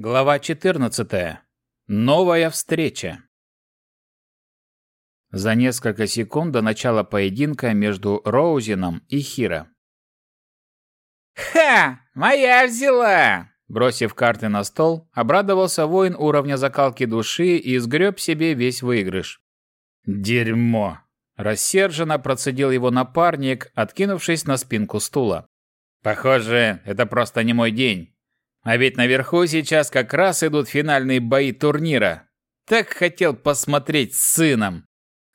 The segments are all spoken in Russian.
Глава 14. Новая встреча. За несколько секунд до начала поединка между Роузином и Хиро. «Ха! Моя взяла!» Бросив карты на стол, обрадовался воин уровня закалки души и сгреб себе весь выигрыш. «Дерьмо!» Рассерженно процедил его напарник, откинувшись на спинку стула. «Похоже, это просто не мой день. А ведь наверху сейчас как раз идут финальные бои турнира. Так хотел посмотреть с сыном.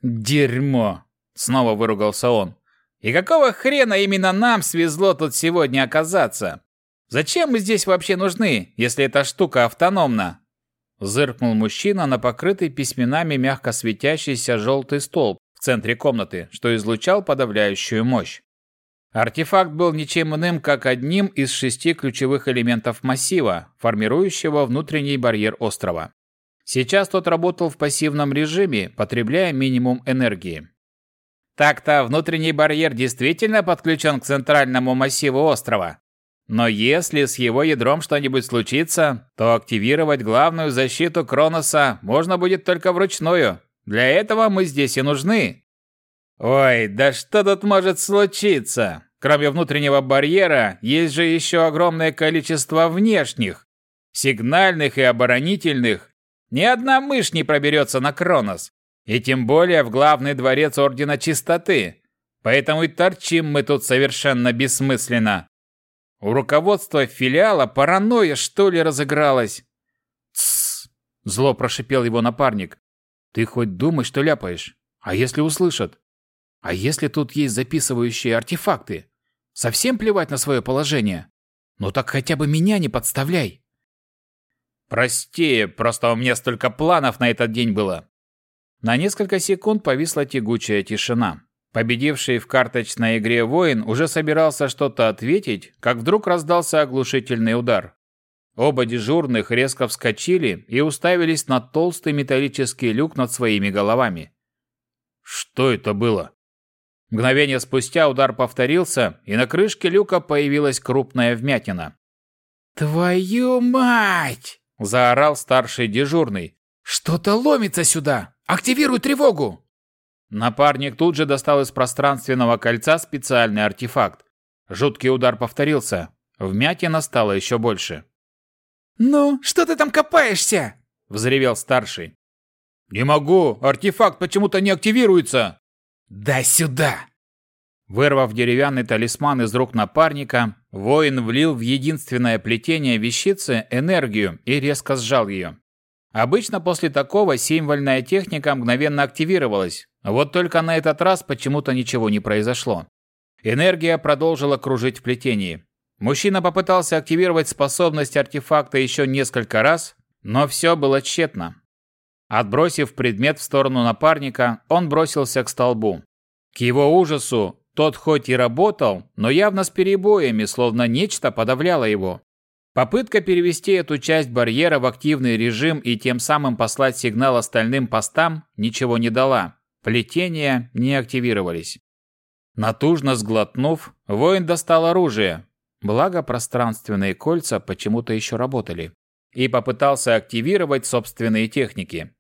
Дерьмо. Снова выругался он. И какого хрена именно нам свезло тут сегодня оказаться? Зачем мы здесь вообще нужны, если эта штука автономна? Зыркнул мужчина на покрытый письменами мягко светящийся желтый столб в центре комнаты, что излучал подавляющую мощь. Артефакт был ничем иным, как одним из шести ключевых элементов массива, формирующего внутренний барьер острова. Сейчас тот работал в пассивном режиме, потребляя минимум энергии. Так-то внутренний барьер действительно подключен к центральному массиву острова. Но если с его ядром что-нибудь случится, то активировать главную защиту Кроноса можно будет только вручную. Для этого мы здесь и нужны. Ой, да что тут может случиться? Кроме внутреннего барьера, есть же еще огромное количество внешних, сигнальных и оборонительных. Ни одна мышь не проберется на Кронос, и тем более в главный дворец Ордена Чистоты. Поэтому и торчим мы тут совершенно бессмысленно. У руководства филиала паранойя, что ли, разыгралась? «Тссс!» – зло прошипел его напарник. «Ты хоть думай, что ляпаешь. А если услышат? А если тут есть записывающие артефакты? Совсем плевать на свое положение? Ну так хотя бы меня не подставляй. Прости, просто у меня столько планов на этот день было. На несколько секунд повисла тягучая тишина. Победивший в карточной игре воин уже собирался что-то ответить, как вдруг раздался оглушительный удар. Оба дежурных резко вскочили и уставились на толстый металлический люк над своими головами. Что это было? Мгновение спустя удар повторился, и на крышке люка появилась крупная вмятина. «Твою мать!» – заорал старший дежурный. «Что-то ломится сюда! Активируй тревогу!» Напарник тут же достал из пространственного кольца специальный артефакт. Жуткий удар повторился. Вмятина стала еще больше. «Ну, что ты там копаешься?» – взревел старший. «Не могу! Артефакт почему-то не активируется!» «Дай сюда!» Вырвав деревянный талисман из рук напарника, воин влил в единственное плетение вещицы энергию и резко сжал ее. Обычно после такого символьная техника мгновенно активировалась, вот только на этот раз почему-то ничего не произошло. Энергия продолжила кружить в плетении. Мужчина попытался активировать способность артефакта еще несколько раз, но все было тщетно. Отбросив предмет в сторону напарника, он бросился к столбу. К его ужасу, тот хоть и работал, но явно с перебоями, словно нечто подавляло его. Попытка перевести эту часть барьера в активный режим и тем самым послать сигнал остальным постам ничего не дала. Плетения не активировались. Натужно сглотнув, воин достал оружие, благо пространственные кольца почему-то еще работали, и попытался активировать собственные техники.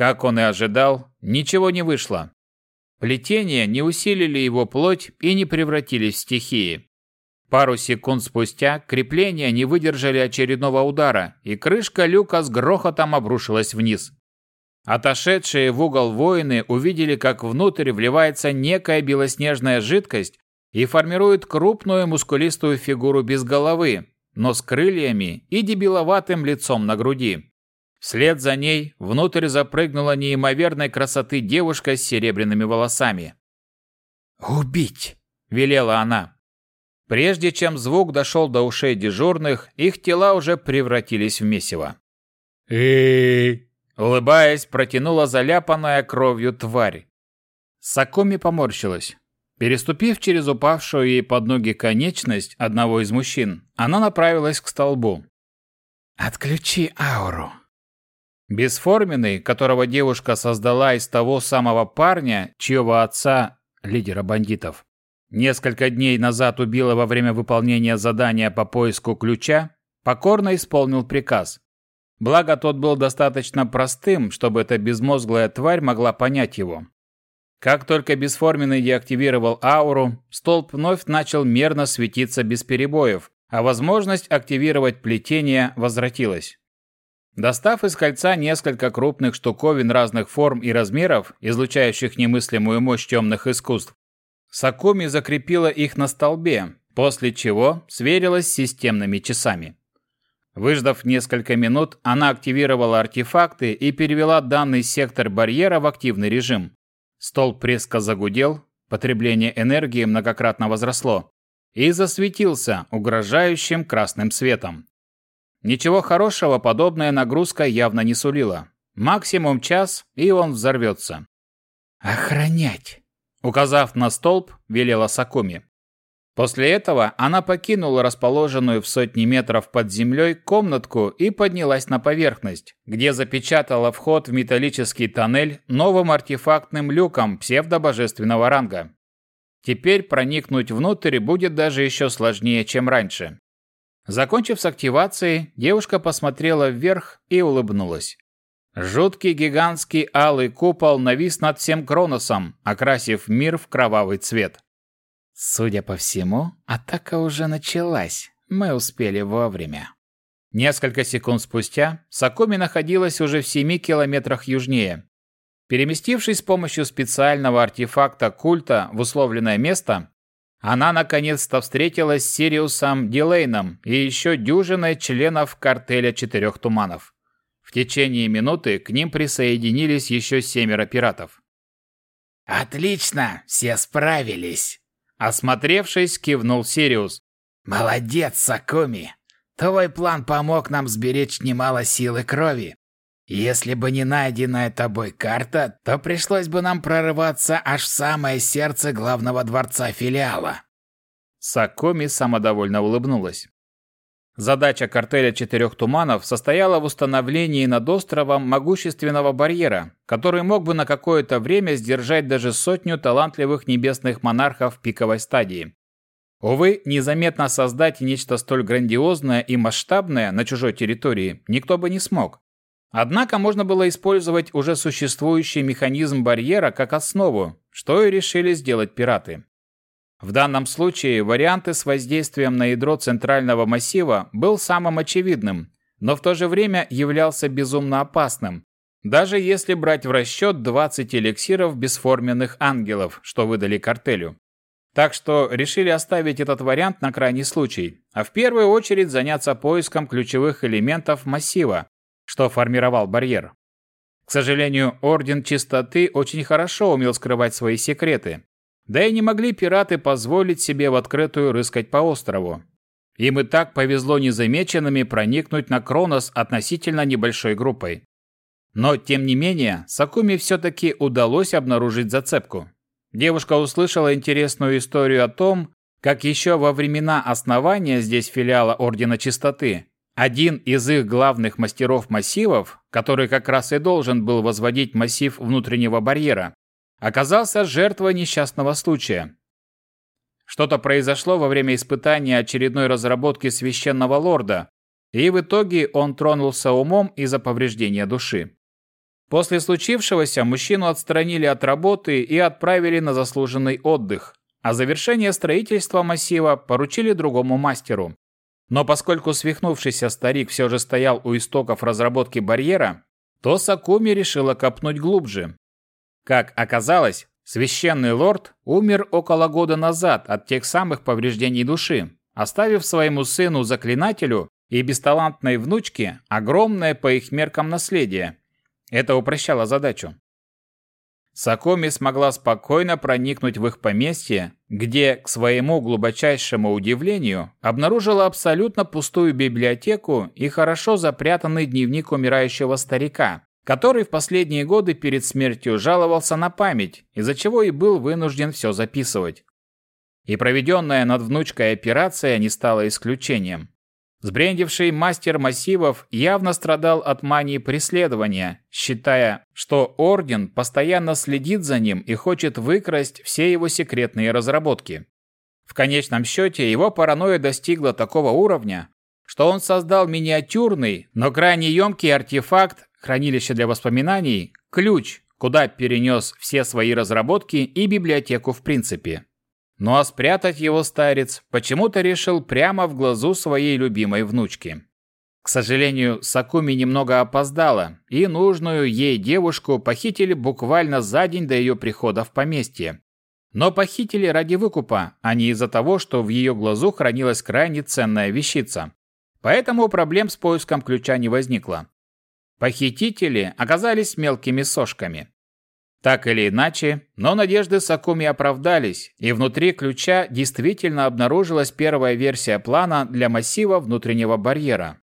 Как он и ожидал, ничего не вышло. Плетения не усилили его плоть и не превратились в стихии. Пару секунд спустя крепления не выдержали очередного удара, и крышка люка с грохотом обрушилась вниз. Отошедшие в угол воины увидели, как внутрь вливается некая белоснежная жидкость и формирует крупную мускулистую фигуру без головы, но с крыльями и дебиловатым лицом на груди. Вслед за ней внутрь запрыгнула неимоверной красоты девушка с серебряными волосами. «Убить!» – велела она. Прежде чем звук дошел до ушей дежурных, их тела уже превратились в месиво. «Эй!» – улыбаясь, протянула заляпанная кровью тварь. Сакоми поморщилась. Переступив через упавшую ей под ноги конечность одного из мужчин, она направилась к столбу. «Отключи ауру», Бесформенный, которого девушка создала из того самого парня, чьего отца, лидера бандитов, несколько дней назад убила во время выполнения задания по поиску ключа, покорно исполнил приказ. Благо, тот был достаточно простым, чтобы эта безмозглая тварь могла понять его. Как только бесформенный деактивировал ауру, столб вновь начал мерно светиться без перебоев, а возможность активировать плетение возвратилась. Достав из кольца несколько крупных штуковин разных форм и размеров, излучающих немыслимую мощь темных искусств, Сакуми закрепила их на столбе, после чего сверилась с системными часами. Выждав несколько минут, она активировала артефакты и перевела данный сектор барьера в активный режим. Столб резко загудел, потребление энергии многократно возросло и засветился угрожающим красным светом. Ничего хорошего подобная нагрузка явно не сулила. Максимум час, и он взорвется. «Охранять!» Указав на столб, велела Сакуми. После этого она покинула расположенную в сотни метров под землей комнатку и поднялась на поверхность, где запечатала вход в металлический тоннель новым артефактным люком псевдобожественного ранга. Теперь проникнуть внутрь будет даже еще сложнее, чем раньше. Закончив с активацией, девушка посмотрела вверх и улыбнулась. Жуткий гигантский алый купол навис над всем Кроносом, окрасив мир в кровавый цвет. Судя по всему, атака уже началась. Мы успели вовремя. Несколько секунд спустя Сакоми находилась уже в семи километрах южнее. Переместившись с помощью специального артефакта культа в условленное место, она наконец-то встретилась с Сириусом Дилейном и еще дюжиной членов картеля Четырех Туманов. В течение минуты к ним присоединились еще семеро пиратов. «Отлично! Все справились!» Осмотревшись, кивнул Сириус. «Молодец, Сакуми! Твой план помог нам сберечь немало сил и крови. Если бы не найденная тобой карта, то пришлось бы нам прорываться аж в самое сердце главного дворца филиала. Сакоми самодовольно улыбнулась. Задача картеля Четырех Туманов состояла в установлении над островом могущественного барьера, который мог бы на какое-то время сдержать даже сотню талантливых небесных монархов пиковой стадии. Увы, незаметно создать нечто столь грандиозное и масштабное на чужой территории никто бы не смог. Однако можно было использовать уже существующий механизм барьера как основу, что и решили сделать пираты. В данном случае варианты с воздействием на ядро центрального массива был самым очевидным, но в то же время являлся безумно опасным, даже если брать в расчет 20 эликсиров бесформенных ангелов, что выдали картелю. Так что решили оставить этот вариант на крайний случай, а в первую очередь заняться поиском ключевых элементов массива, что формировал барьер. К сожалению, Орден Чистоты очень хорошо умел скрывать свои секреты. Да и не могли пираты позволить себе в открытую рыскать по острову. Им и так повезло незамеченными проникнуть на Кронос относительно небольшой группой. Но, тем не менее, Сакуми все-таки удалось обнаружить зацепку. Девушка услышала интересную историю о том, как еще во времена основания здесь филиала Ордена Чистоты один из их главных мастеров массивов, который как раз и должен был возводить массив внутреннего барьера, оказался жертвой несчастного случая. Что-то произошло во время испытания очередной разработки священного лорда, и в итоге он тронулся умом из-за повреждения души. После случившегося мужчину отстранили от работы и отправили на заслуженный отдых, а завершение строительства массива поручили другому мастеру. Но поскольку свихнувшийся старик все же стоял у истоков разработки барьера, то Сакуми решила копнуть глубже. Как оказалось, священный лорд умер около года назад от тех самых повреждений души, оставив своему сыну-заклинателю и бесталантной внучке огромное по их меркам наследие. Это упрощало задачу. Сакоми смогла спокойно проникнуть в их поместье, где, к своему глубочайшему удивлению, обнаружила абсолютно пустую библиотеку и хорошо запрятанный дневник умирающего старика, который в последние годы перед смертью жаловался на память, из-за чего и был вынужден все записывать. И проведенная над внучкой операция не стала исключением. Сбрендивший мастер массивов явно страдал от мании преследования, считая, что Орден постоянно следит за ним и хочет выкрасть все его секретные разработки. В конечном счете его паранойя достигла такого уровня, что он создал миниатюрный, но крайне емкий артефакт, хранилище для воспоминаний, ключ, куда перенес все свои разработки и библиотеку в принципе. Ну а спрятать его старец почему-то решил прямо в глазу своей любимой внучки. К сожалению, Сакуми немного опоздала, и нужную ей девушку похитили буквально за день до ее прихода в поместье. Но похитили ради выкупа, а не из-за того, что в ее глазу хранилась крайне ценная вещица. Поэтому проблем с поиском ключа не возникло. Похитители оказались мелкими сошками. Так или иначе, но надежды Сакуми оправдались, и внутри ключа действительно обнаружилась первая версия плана для массива внутреннего барьера.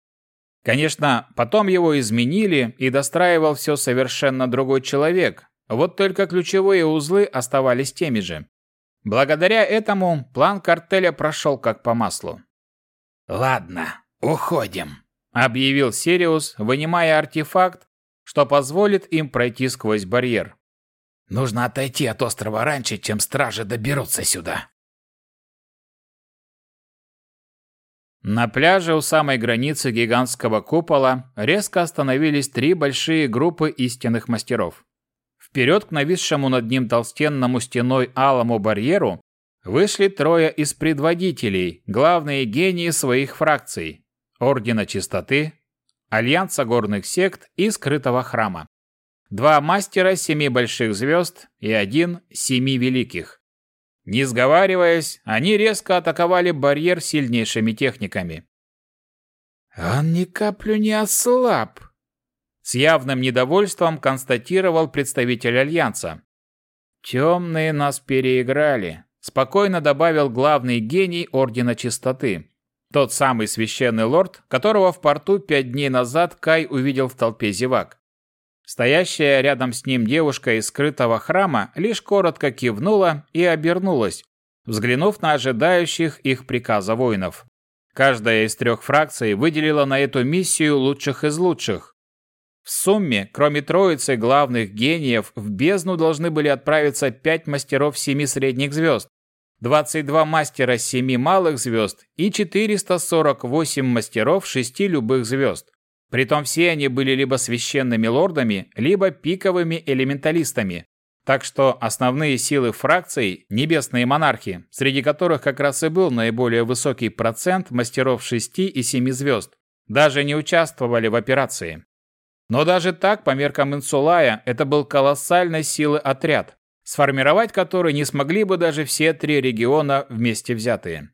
Конечно, потом его изменили, и достраивал все совершенно другой человек, вот только ключевые узлы оставались теми же. Благодаря этому план картеля прошел как по маслу. «Ладно, уходим», объявил Сириус, вынимая артефакт, что позволит им пройти сквозь барьер. Нужно отойти от острова раньше, чем стражи доберутся сюда. На пляже у самой границы гигантского купола резко остановились три большие группы истинных мастеров. Вперед к нависшему над ним толстенному стеной алому барьеру вышли трое из предводителей, главные гении своих фракций, Ордена Чистоты, Альянса горных сект и Скрытого храма. Два мастера семи больших звезд и один семи великих. Не сговариваясь, они резко атаковали барьер сильнейшими техниками. «Он ни каплю не ослаб», — с явным недовольством констатировал представитель Альянса. «Темные нас переиграли», — спокойно добавил главный гений Ордена Чистоты. Тот самый священный лорд, которого в порту пять дней назад Кай увидел в толпе зевак. Стоящая рядом с ним девушка из скрытого храма лишь коротко кивнула и обернулась, взглянув на ожидающих их приказа воинов. Каждая из трех фракций выделила на эту миссию лучших из лучших. В сумме, кроме троицы главных гениев, в бездну должны были отправиться пять мастеров семи средних звезд, 22 мастера семи малых звезд и 448 мастеров шести любых звезд. Притом все они были либо священными лордами, либо пиковыми элементалистами. Так что основные силы фракций – небесные монархи, среди которых как раз и был наиболее высокий процент мастеров шести и семи звезд, даже не участвовали в операции. Но даже так, по меркам Инсулая, это был колоссальной силы отряд, сформировать который не смогли бы даже все три региона вместе взятые.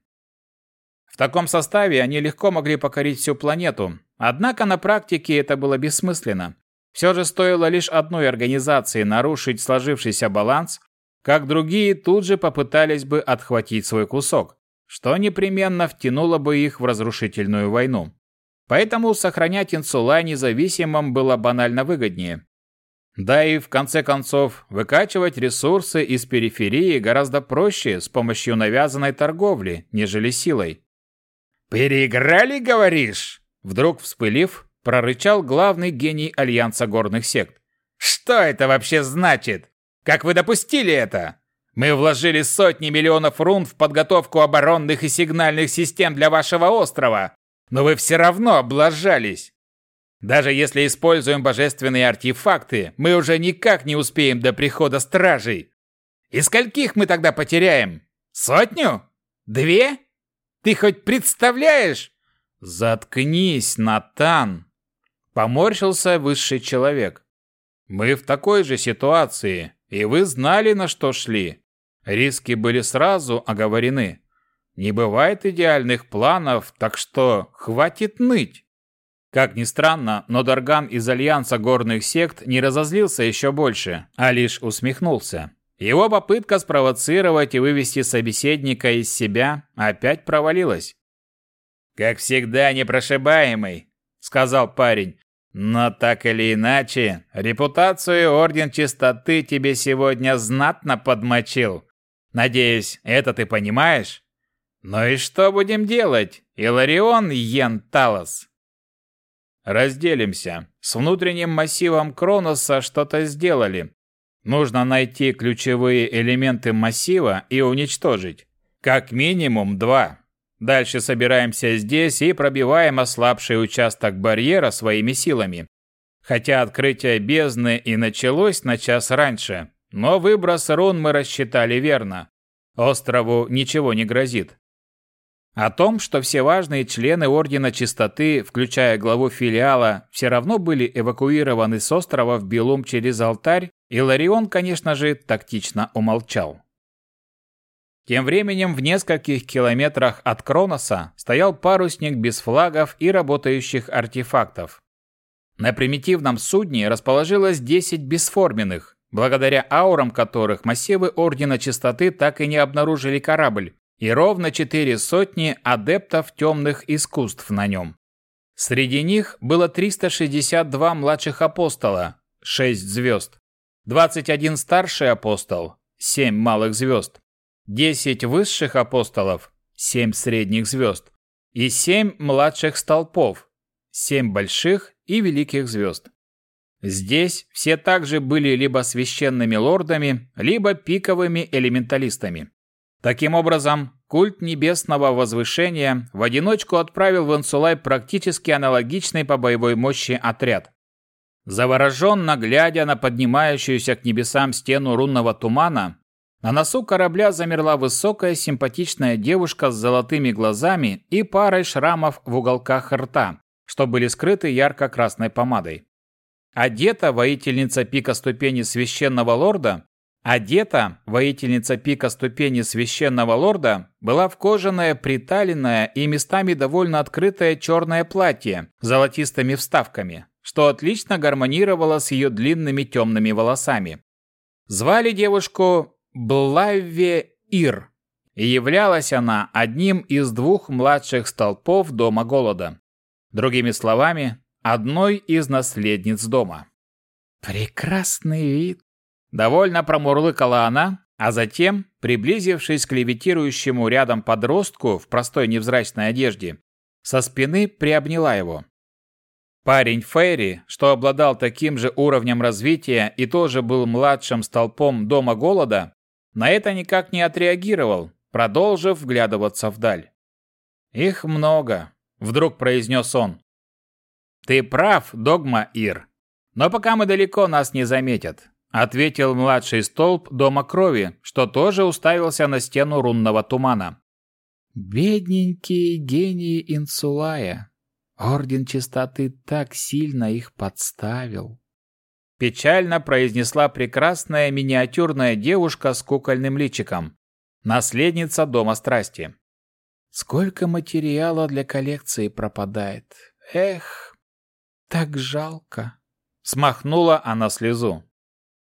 В таком составе они легко могли покорить всю планету, однако на практике это было бессмысленно. Все же стоило лишь одной организации нарушить сложившийся баланс, как другие тут же попытались бы отхватить свой кусок, что непременно втянуло бы их в разрушительную войну. Поэтому сохранять Инсула независимым было банально выгоднее. Да и в конце концов, выкачивать ресурсы из периферии гораздо проще с помощью навязанной торговли, нежели силой. «Переиграли, говоришь?» Вдруг вспылив, прорычал главный гений Альянса горных сект. «Что это вообще значит? Как вы допустили это? Мы вложили сотни миллионов рун в подготовку оборонных и сигнальных систем для вашего острова, но вы все равно облажались. Даже если используем божественные артефакты, мы уже никак не успеем до прихода стражей. И скольких мы тогда потеряем? Сотню? Две? Ты хоть представляешь? Заткнись, Натан. Поморщился высший человек. Мы в такой же ситуации, и вы знали, на что шли. Риски были сразу оговорены. Не бывает идеальных планов, так что хватит ныть. Как ни странно, но Дарган из Альянса горных сект не разозлился еще больше, а лишь усмехнулся. Его попытка спровоцировать и вывести собеседника из себя опять провалилась. «Как всегда непрошибаемый», — сказал парень. «Но так или иначе, репутацию Орден Чистоты тебе сегодня знатно подмочил. Надеюсь, это ты понимаешь? Ну и что будем делать, Иларион Йен Талос?» Разделимся. С внутренним массивом Кроноса что-то сделали. Нужно найти ключевые элементы массива и уничтожить. Как минимум два. Дальше собираемся здесь и пробиваем ослабший участок барьера своими силами. Хотя открытие бездны и началось на час раньше, но выброс рун мы рассчитали верно. Острову ничего не грозит. О том, что все важные члены Ордена Чистоты, включая главу филиала, все равно были эвакуированы с острова в Белум через алтарь, Иларион, конечно же, тактично умолчал. Тем временем в нескольких километрах от Кроноса стоял парусник без флагов и работающих артефактов. На примитивном судне расположилось 10 бесформенных, благодаря аурам которых массивы Ордена Чистоты так и не обнаружили корабль, и ровно четыре сотни адептов темных искусств на нем. Среди них было 362 младших апостола, 6 звезд, 21 старший апостол, 7 малых звезд, 10 высших апостолов, 7 средних звезд, и 7 младших столпов, 7 больших и великих звезд. Здесь все также были либо священными лордами, либо пиковыми элементалистами. Таким образом, культ небесного возвышения в одиночку отправил в Инсулай практически аналогичный по боевой мощи отряд. Завороженно глядя на поднимающуюся к небесам стену рунного тумана, на носу корабля замерла высокая симпатичная девушка с золотыми глазами и парой шрамов в уголках рта, что были скрыты ярко-красной помадой. Одета воительница пика ступени священного лорда Одета воительница пика ступени священного лорда была в кожаное, приталенное и местами довольно открытое черное платье с золотистыми вставками, что отлично гармонировало с ее длинными темными волосами. Звали девушку Блавве Ир, и являлась она одним из двух младших столпов Дома Голода. Другими словами, одной из наследниц дома. «Прекрасный вид!» Довольно промурлыкала она, а затем, приблизившись к левитирующему рядом подростку в простой невзрачной одежде, со спины приобняла его. Парень Фейри, что обладал таким же уровнем развития и тоже был младшим столпом Дома Голода, на это никак не отреагировал, продолжив вглядываться вдаль. «Их много», — вдруг произнес он. «Ты прав, Догма Ир, но пока мы далеко, нас не заметят ответил младший столб Дома Крови, что тоже уставился на стену рунного тумана. Бедненькие гении Инсулая. Орден Чистоты так сильно их подставил. Печально произнесла прекрасная миниатюрная девушка с кукольным личиком, наследница Дома Страсти. Сколько материала для коллекции пропадает. Эх, так жалко. Смахнула она слезу.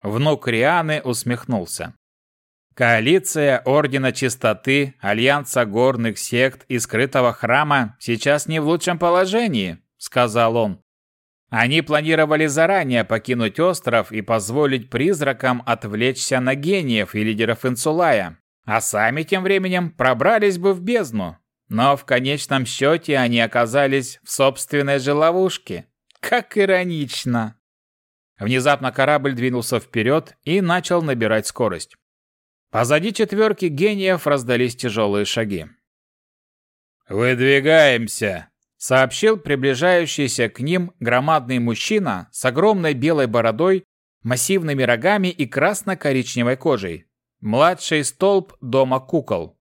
Внук Рианы усмехнулся. Коалиция Ордена Чистоты, Альянса горных сект и скрытого храма сейчас не в лучшем положении, сказал он. Они планировали заранее покинуть остров и позволить призракам отвлечься на гениев и лидеров Инсулая, а сами тем временем пробрались бы в бездну. Но в конечном счете они оказались в собственной же ловушке. Как иронично! Внезапно корабль двинулся вперед и начал набирать скорость. Позади четверки гениев раздались тяжелые шаги. «Выдвигаемся!» — сообщил приближающийся к ним громадный мужчина с огромной белой бородой, массивными рогами и красно-коричневой кожей. Младший столб Дома кукол.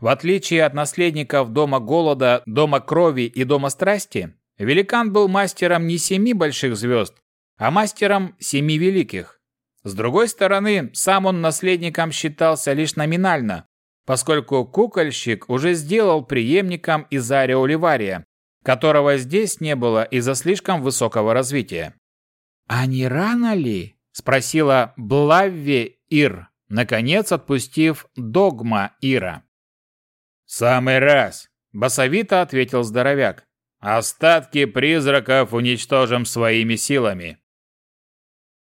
В отличие от наследников Дома голода, Дома крови и Дома страсти, великан был мастером не семи больших звезд, а мастером семи великих. С другой стороны, сам он наследником считался лишь номинально, поскольку кукольщик уже сделал преемником Изарио Ливария, которого здесь не было из-за слишком высокого развития. «А не рано ли?» – спросила Блавве Ир, наконец отпустив догма Ира. «Самый раз!» – басовито ответил здоровяк. «Остатки призраков уничтожим своими силами».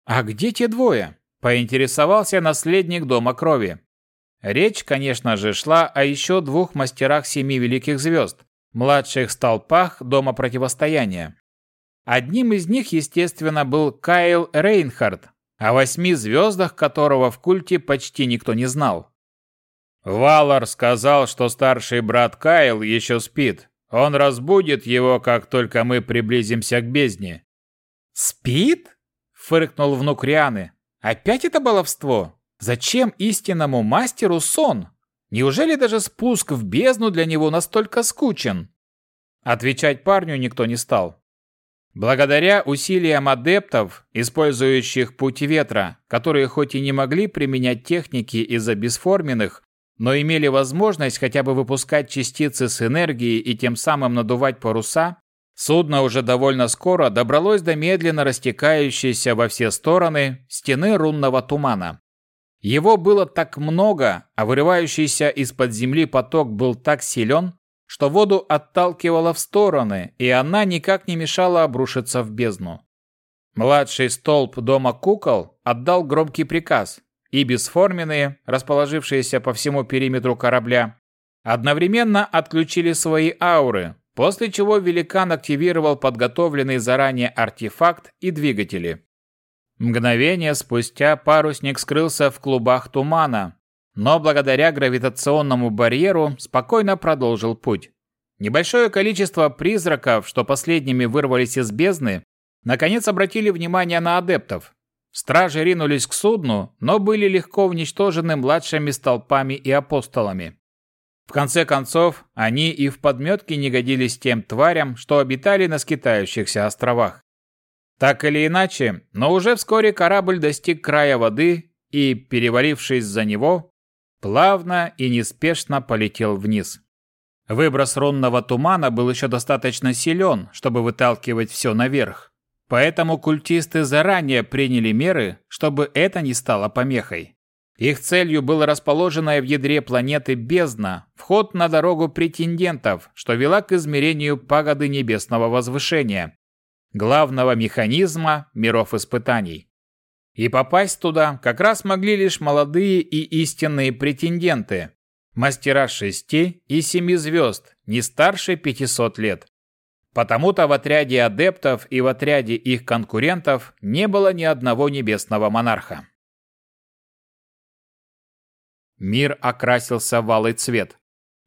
«А где те двое?» – поинтересовался наследник Дома Крови. Речь, конечно же, шла о еще двух мастерах Семи Великих Звезд, младших столпах Дома Противостояния. Одним из них, естественно, был Кайл Рейнхард, о восьми звездах которого в культе почти никто не знал. Валар сказал, что старший брат Кайл еще спит. Он разбудит его, как только мы приблизимся к бездне. Спит? фыркнул внук Рианы. Опять это баловство? Зачем истинному мастеру сон? Неужели даже спуск в бездну для него настолько скучен? Отвечать парню никто не стал. Благодаря усилиям адептов, использующих путь ветра, которые хоть и не могли применять техники из-за бесформенных, но имели возможность хотя бы выпускать частицы с энергией и тем самым надувать паруса, судно уже довольно скоро добралось до медленно растекающейся во все стороны стены рунного тумана. Его было так много, а вырывающийся из-под земли поток был так силен, что воду отталкивало в стороны, и она никак не мешала обрушиться в бездну. Младший столб дома кукол отдал громкий приказ, и бесформенные, расположившиеся по всему периметру корабля, одновременно отключили свои ауры, после чего великан активировал подготовленный заранее артефакт и двигатели. Мгновение спустя парусник скрылся в клубах тумана, но благодаря гравитационному барьеру спокойно продолжил путь. Небольшое количество призраков, что последними вырвались из бездны, наконец обратили внимание на адептов. Стражи ринулись к судну, но были легко уничтожены младшими столпами и апостолами. В конце концов, они и в подметке не годились тем тварям, что обитали на скитающихся островах. Так или иначе, но уже вскоре корабль достиг края воды и, переварившись за него, плавно и неспешно полетел вниз. Выброс рунного тумана был еще достаточно силен, чтобы выталкивать все наверх. Поэтому культисты заранее приняли меры, чтобы это не стало помехой. Их целью было расположенное в ядре планеты бездна, вход на дорогу претендентов, что вела к измерению пагоды небесного возвышения, главного механизма миров испытаний. И попасть туда как раз могли лишь молодые и истинные претенденты, мастера шести и семи звезд, не старше 500 лет. Потому-то в отряде адептов и в отряде их конкурентов не было ни одного небесного монарха. Мир окрасился в алый цвет.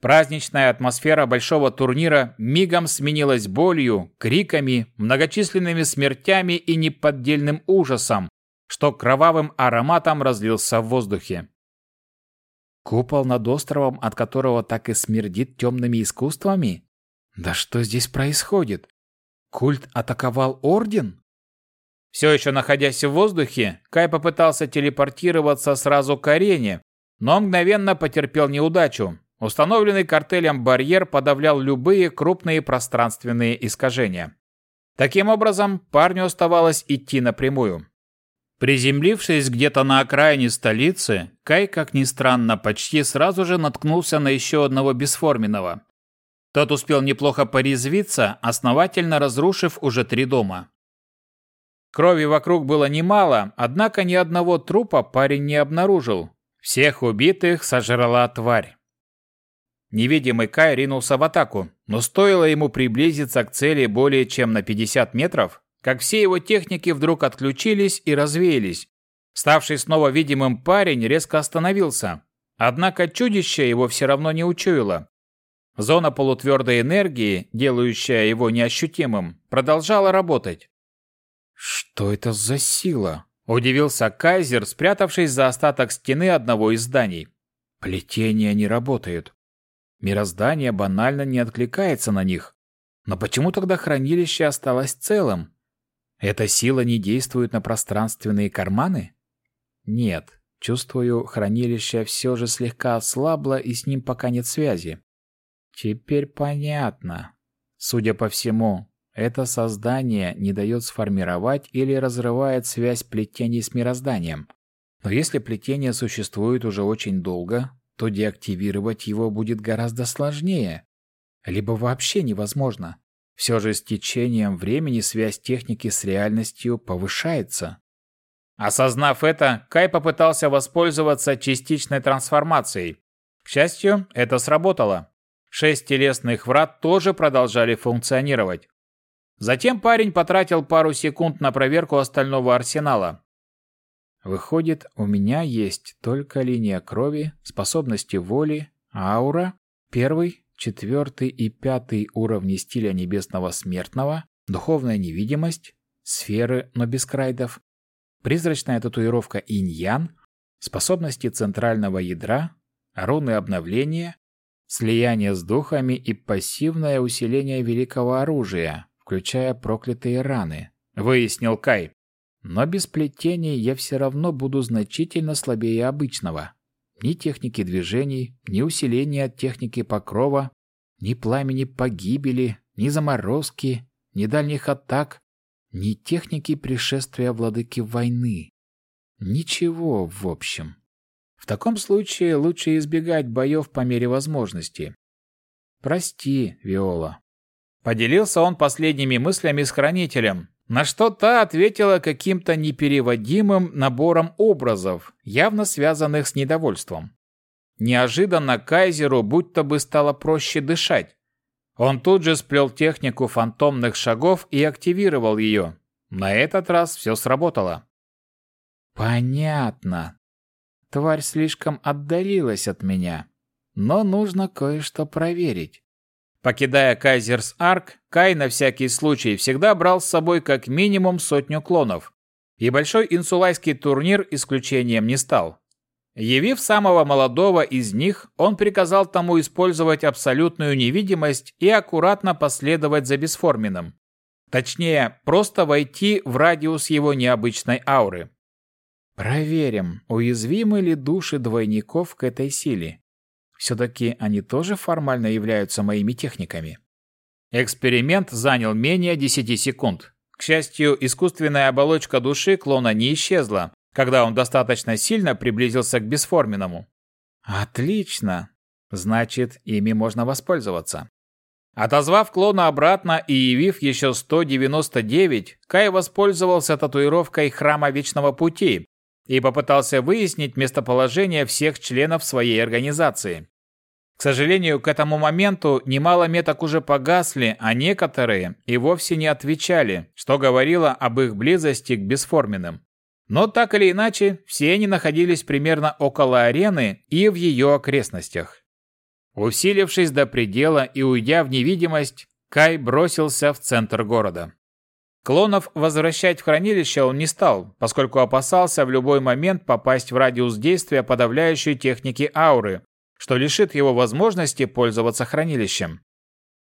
Праздничная атмосфера большого турнира мигом сменилась болью, криками, многочисленными смертями и неподдельным ужасом, что кровавым ароматом разлился в воздухе. Купол над островом, от которого так и смердит темными искусствами? Да что здесь происходит? Культ атаковал Орден? Все еще находясь в воздухе, Кай попытался телепортироваться сразу к арене, но мгновенно потерпел неудачу. Установленный картелем барьер подавлял любые крупные пространственные искажения. Таким образом, парню оставалось идти напрямую. Приземлившись где-то на окраине столицы, Кай, как ни странно, почти сразу же наткнулся на еще одного бесформенного. Тот успел неплохо порезвиться, основательно разрушив уже три дома. Крови вокруг было немало, однако ни одного трупа парень не обнаружил. Всех убитых сожрала тварь. Невидимый Кай ринулся в атаку, но стоило ему приблизиться к цели более чем на 50 метров, как все его техники вдруг отключились и развеялись. Ставший снова видимым парень резко остановился. Однако чудище его все равно не учуяло. Зона полутвердой энергии, делающая его неощутимым, продолжала работать. «Что это за сила?» – удивился Кайзер, спрятавшись за остаток стены одного из зданий. «Плетения не работают. Мироздание банально не откликается на них. Но почему тогда хранилище осталось целым? Эта сила не действует на пространственные карманы? Нет, чувствую, хранилище все же слегка ослабло и с ним пока нет связи. Теперь понятно. Судя по всему, это создание не дает сформировать или разрывает связь плетений с мирозданием. Но если плетение существует уже очень долго, то деактивировать его будет гораздо сложнее, либо вообще невозможно. Все же с течением времени связь техники с реальностью повышается. Осознав это, Кай попытался воспользоваться частичной трансформацией. К счастью, это сработало. Шесть телесных врат тоже продолжали функционировать. Затем парень потратил пару секунд на проверку остального арсенала. Выходит, у меня есть только линия крови, способности воли, аура, первый, четвертый и пятый уровни стиля небесного смертного, духовная невидимость, сферы, но без крайдов, призрачная татуировка инь-ян, способности центрального ядра, руны обновления, слияние с духами и пассивное усиление великого оружия, включая проклятые раны, выяснил Кай. Но без плетений я все равно буду значительно слабее обычного. Ни техники движений, ни усиления от техники покрова, ни пламени погибели, ни заморозки, ни дальних атак, ни техники пришествия владыки войны. Ничего, в общем. В таком случае лучше избегать боев по мере возможности. Прости, Виола. Поделился он последними мыслями с хранителем, на что та ответила каким-то непереводимым набором образов, явно связанных с недовольством. Неожиданно Кайзеру будто бы стало проще дышать. Он тут же сплел технику фантомных шагов и активировал ее. На этот раз все сработало. Понятно. Тварь слишком отдалилась от меня. Но нужно кое-что проверить. Покидая Кайзерс Арк, Кай на всякий случай всегда брал с собой как минимум сотню клонов. И большой инсулайский турнир исключением не стал. Явив самого молодого из них, он приказал тому использовать абсолютную невидимость и аккуратно последовать за бесформенным. Точнее, просто войти в радиус его необычной ауры. Проверим, уязвимы ли души двойников к этой силе. Все-таки они тоже формально являются моими техниками. Эксперимент занял менее 10 секунд. К счастью, искусственная оболочка души клона не исчезла, когда он достаточно сильно приблизился к бесформенному. Отлично. Значит, ими можно воспользоваться. Отозвав клона обратно и явив еще 199, Кай воспользовался татуировкой Храма Вечного Пути, и попытался выяснить местоположение всех членов своей организации. К сожалению, к этому моменту немало меток уже погасли, а некоторые и вовсе не отвечали, что говорило об их близости к бесформенным. Но так или иначе, все они находились примерно около арены и в ее окрестностях. Усилившись до предела и уйдя в невидимость, Кай бросился в центр города. Клонов возвращать в хранилище он не стал, поскольку опасался в любой момент попасть в радиус действия подавляющей техники ауры, что лишит его возможности пользоваться хранилищем.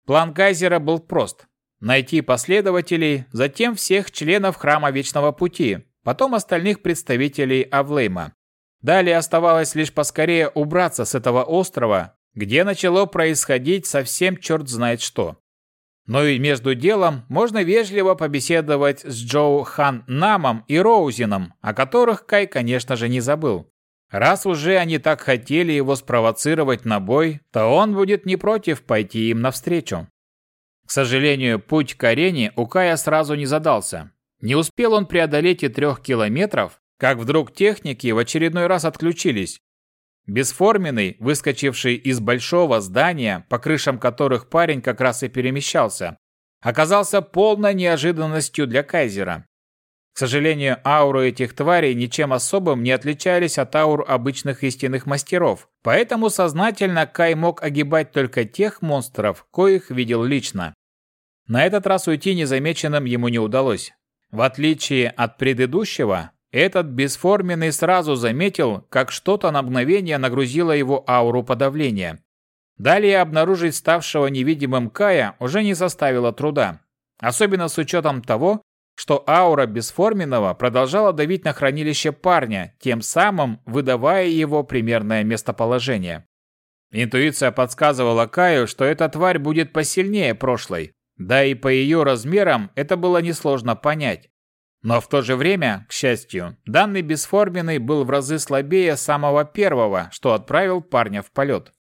План Кайзера был прост. Найти последователей, затем всех членов Храма Вечного Пути, потом остальных представителей Авлейма. Далее оставалось лишь поскорее убраться с этого острова, где начало происходить совсем черт знает что. Но и между делом можно вежливо побеседовать с Джоу Хан Намом и Роузином, о которых Кай, конечно же, не забыл. Раз уже они так хотели его спровоцировать на бой, то он будет не против пойти им навстречу. К сожалению, путь к арене у Кая сразу не задался. Не успел он преодолеть и трех километров, как вдруг техники в очередной раз отключились, Бесформенный, выскочивший из большого здания, по крышам которых парень как раз и перемещался, оказался полной неожиданностью для Кайзера. К сожалению, ауры этих тварей ничем особым не отличались от аур обычных истинных мастеров, поэтому сознательно Кай мог огибать только тех монстров, коих видел лично. На этот раз уйти незамеченным ему не удалось. В отличие от предыдущего, этот бесформенный сразу заметил, как что-то на мгновение нагрузило его ауру подавления. Далее обнаружить ставшего невидимым Кая уже не составило труда. Особенно с учетом того, что аура бесформенного продолжала давить на хранилище парня, тем самым выдавая его примерное местоположение. Интуиция подсказывала Каю, что эта тварь будет посильнее прошлой. Да и по ее размерам это было несложно понять. Но в то же время, к счастью, данный бесформенный был в разы слабее самого первого, что отправил парня в полет.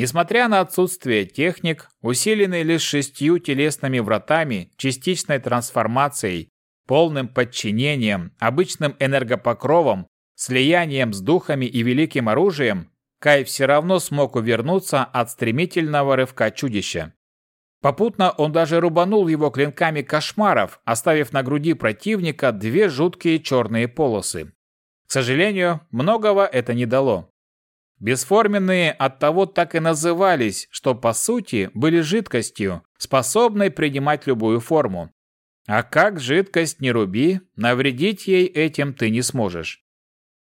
Несмотря на отсутствие техник, усиленный лишь шестью телесными вратами, частичной трансформацией, полным подчинением, обычным энергопокровом, слиянием с духами и великим оружием, Кай все равно смог увернуться от стремительного рывка чудища. Попутно он даже рубанул его клинками кошмаров, оставив на груди противника две жуткие черные полосы. К сожалению, многого это не дало. Бесформенные оттого так и назывались, что по сути были жидкостью, способной принимать любую форму. А как жидкость не руби, навредить ей этим ты не сможешь.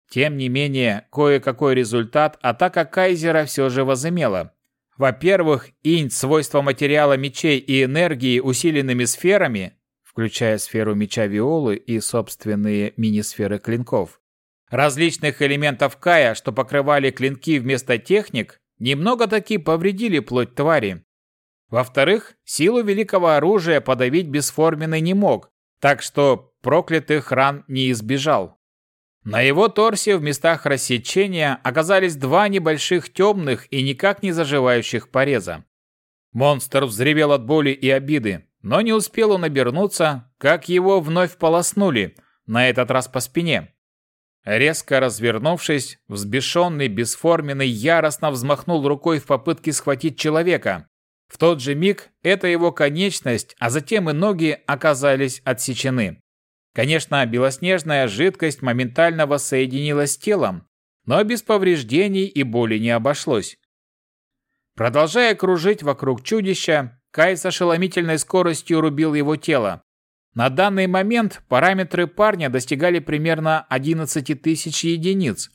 Тем не менее, кое-какой результат атака Кайзера все же возымела. Во-первых, инь свойства материала мечей и энергии усиленными сферами, включая сферу меча Виолы и собственные мини-сферы клинков, различных элементов Кая, что покрывали клинки вместо техник, немного таки повредили плоть твари. Во-вторых, силу великого оружия подавить бесформенный не мог, так что проклятых ран не избежал. На его торсе в местах рассечения оказались два небольших темных и никак не заживающих пореза. Монстр взревел от боли и обиды, но не успел он обернуться, как его вновь полоснули, на этот раз по спине. Резко развернувшись, взбешенный, бесформенный, яростно взмахнул рукой в попытке схватить человека. В тот же миг эта его конечность, а затем и ноги оказались отсечены. Конечно, белоснежная жидкость моментально воссоединилась с телом, но без повреждений и боли не обошлось. Продолжая кружить вокруг чудища, Кай с ошеломительной скоростью рубил его тело. На данный момент параметры парня достигали примерно 11 тысяч единиц,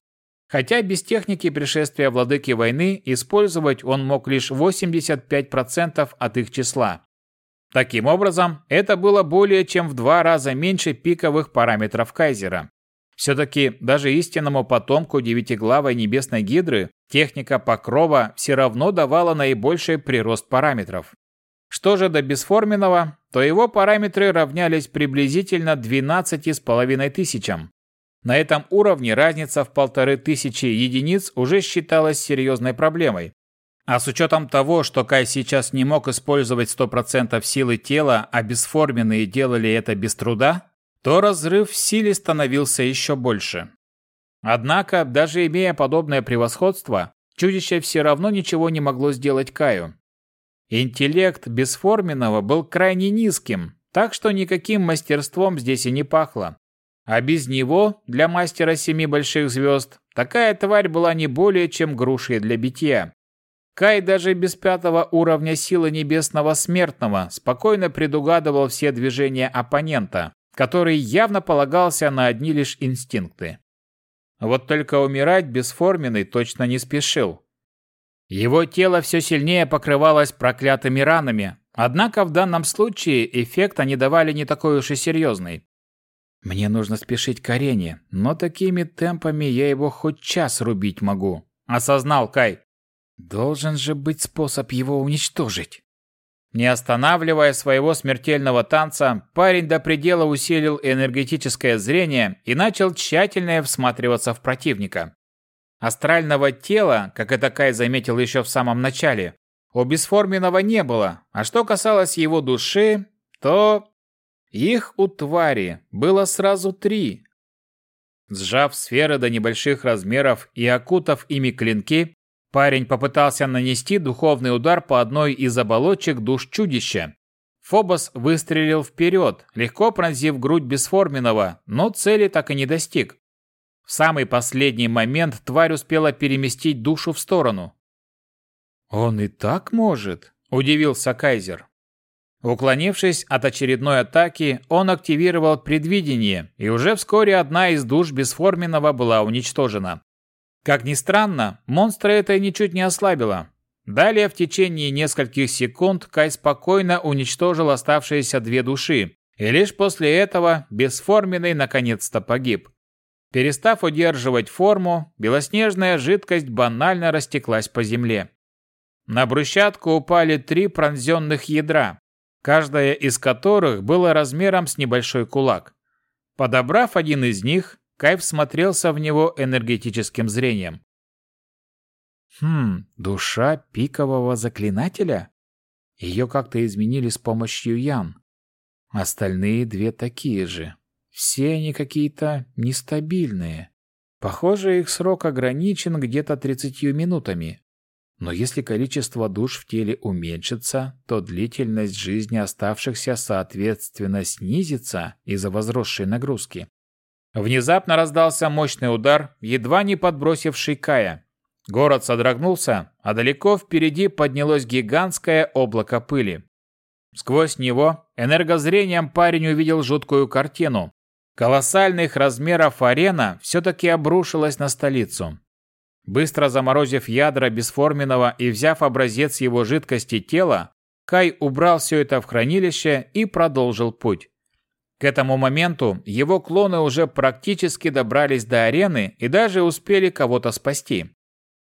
хотя без техники пришествия владыки войны использовать он мог лишь 85% от их числа. Таким образом, это было более чем в два раза меньше пиковых параметров Кайзера. Все-таки даже истинному потомку девятиглавой небесной гидры техника покрова все равно давала наибольший прирост параметров. Что же до бесформенного, то его параметры равнялись приблизительно 12,5 тысячам. На этом уровне разница в полторы тысячи единиц уже считалась серьезной проблемой, а с учетом того, что Кай сейчас не мог использовать 100% силы тела, а бесформенные делали это без труда, то разрыв в силе становился еще больше. Однако, даже имея подобное превосходство, чудище все равно ничего не могло сделать Каю. Интеллект бесформенного был крайне низким, так что никаким мастерством здесь и не пахло. А без него, для мастера семи больших звезд, такая тварь была не более чем грушей для битья. Кай даже без пятого уровня силы небесного смертного спокойно предугадывал все движения оппонента, который явно полагался на одни лишь инстинкты. Вот только умирать бесформенный точно не спешил. Его тело все сильнее покрывалось проклятыми ранами, однако в данном случае эффект они давали не такой уж и серьезный. «Мне нужно спешить к арене, но такими темпами я его хоть час рубить могу», — осознал Кай. Должен же быть способ его уничтожить. Не останавливая своего смертельного танца, парень до предела усилил энергетическое зрение и начал тщательно всматриваться в противника. Астрального тела, как это Кай заметил еще в самом начале, у бесформенного не было, а что касалось его души, то... Их у твари было сразу три. Сжав сферы до небольших размеров и окутав ими клинки, Парень попытался нанести духовный удар по одной из оболочек душ чудища. Фобос выстрелил вперед, легко пронзив грудь бесформенного, но цели так и не достиг. В самый последний момент тварь успела переместить душу в сторону. «Он и так может?» – удивился Кайзер. Уклонившись от очередной атаки, он активировал предвидение, и уже вскоре одна из душ бесформенного была уничтожена. Как ни странно, монстра это ничуть не ослабило. Далее в течение нескольких секунд Кай спокойно уничтожил оставшиеся две души, и лишь после этого бесформенный наконец-то погиб. Перестав удерживать форму, белоснежная жидкость банально растеклась по земле. На брусчатку упали три пронзенных ядра, каждое из которых было размером с небольшой кулак. Подобрав один из них, Кайф смотрелся в него энергетическим зрением. Хм, душа пикового заклинателя? Ее как-то изменили с помощью Ян. Остальные две такие же. Все они какие-то нестабильные. Похоже, их срок ограничен где-то 30 минутами. Но если количество душ в теле уменьшится, то длительность жизни оставшихся соответственно снизится из-за возросшей нагрузки. Внезапно раздался мощный удар, едва не подбросивший Кая. Город содрогнулся, а далеко впереди поднялось гигантское облако пыли. Сквозь него энергозрением парень увидел жуткую картину. Колоссальных размеров арена все-таки обрушилась на столицу. Быстро заморозив ядра бесформенного и взяв образец его жидкости тела, Кай убрал все это в хранилище и продолжил путь. К этому моменту его клоны уже практически добрались до арены и даже успели кого-то спасти.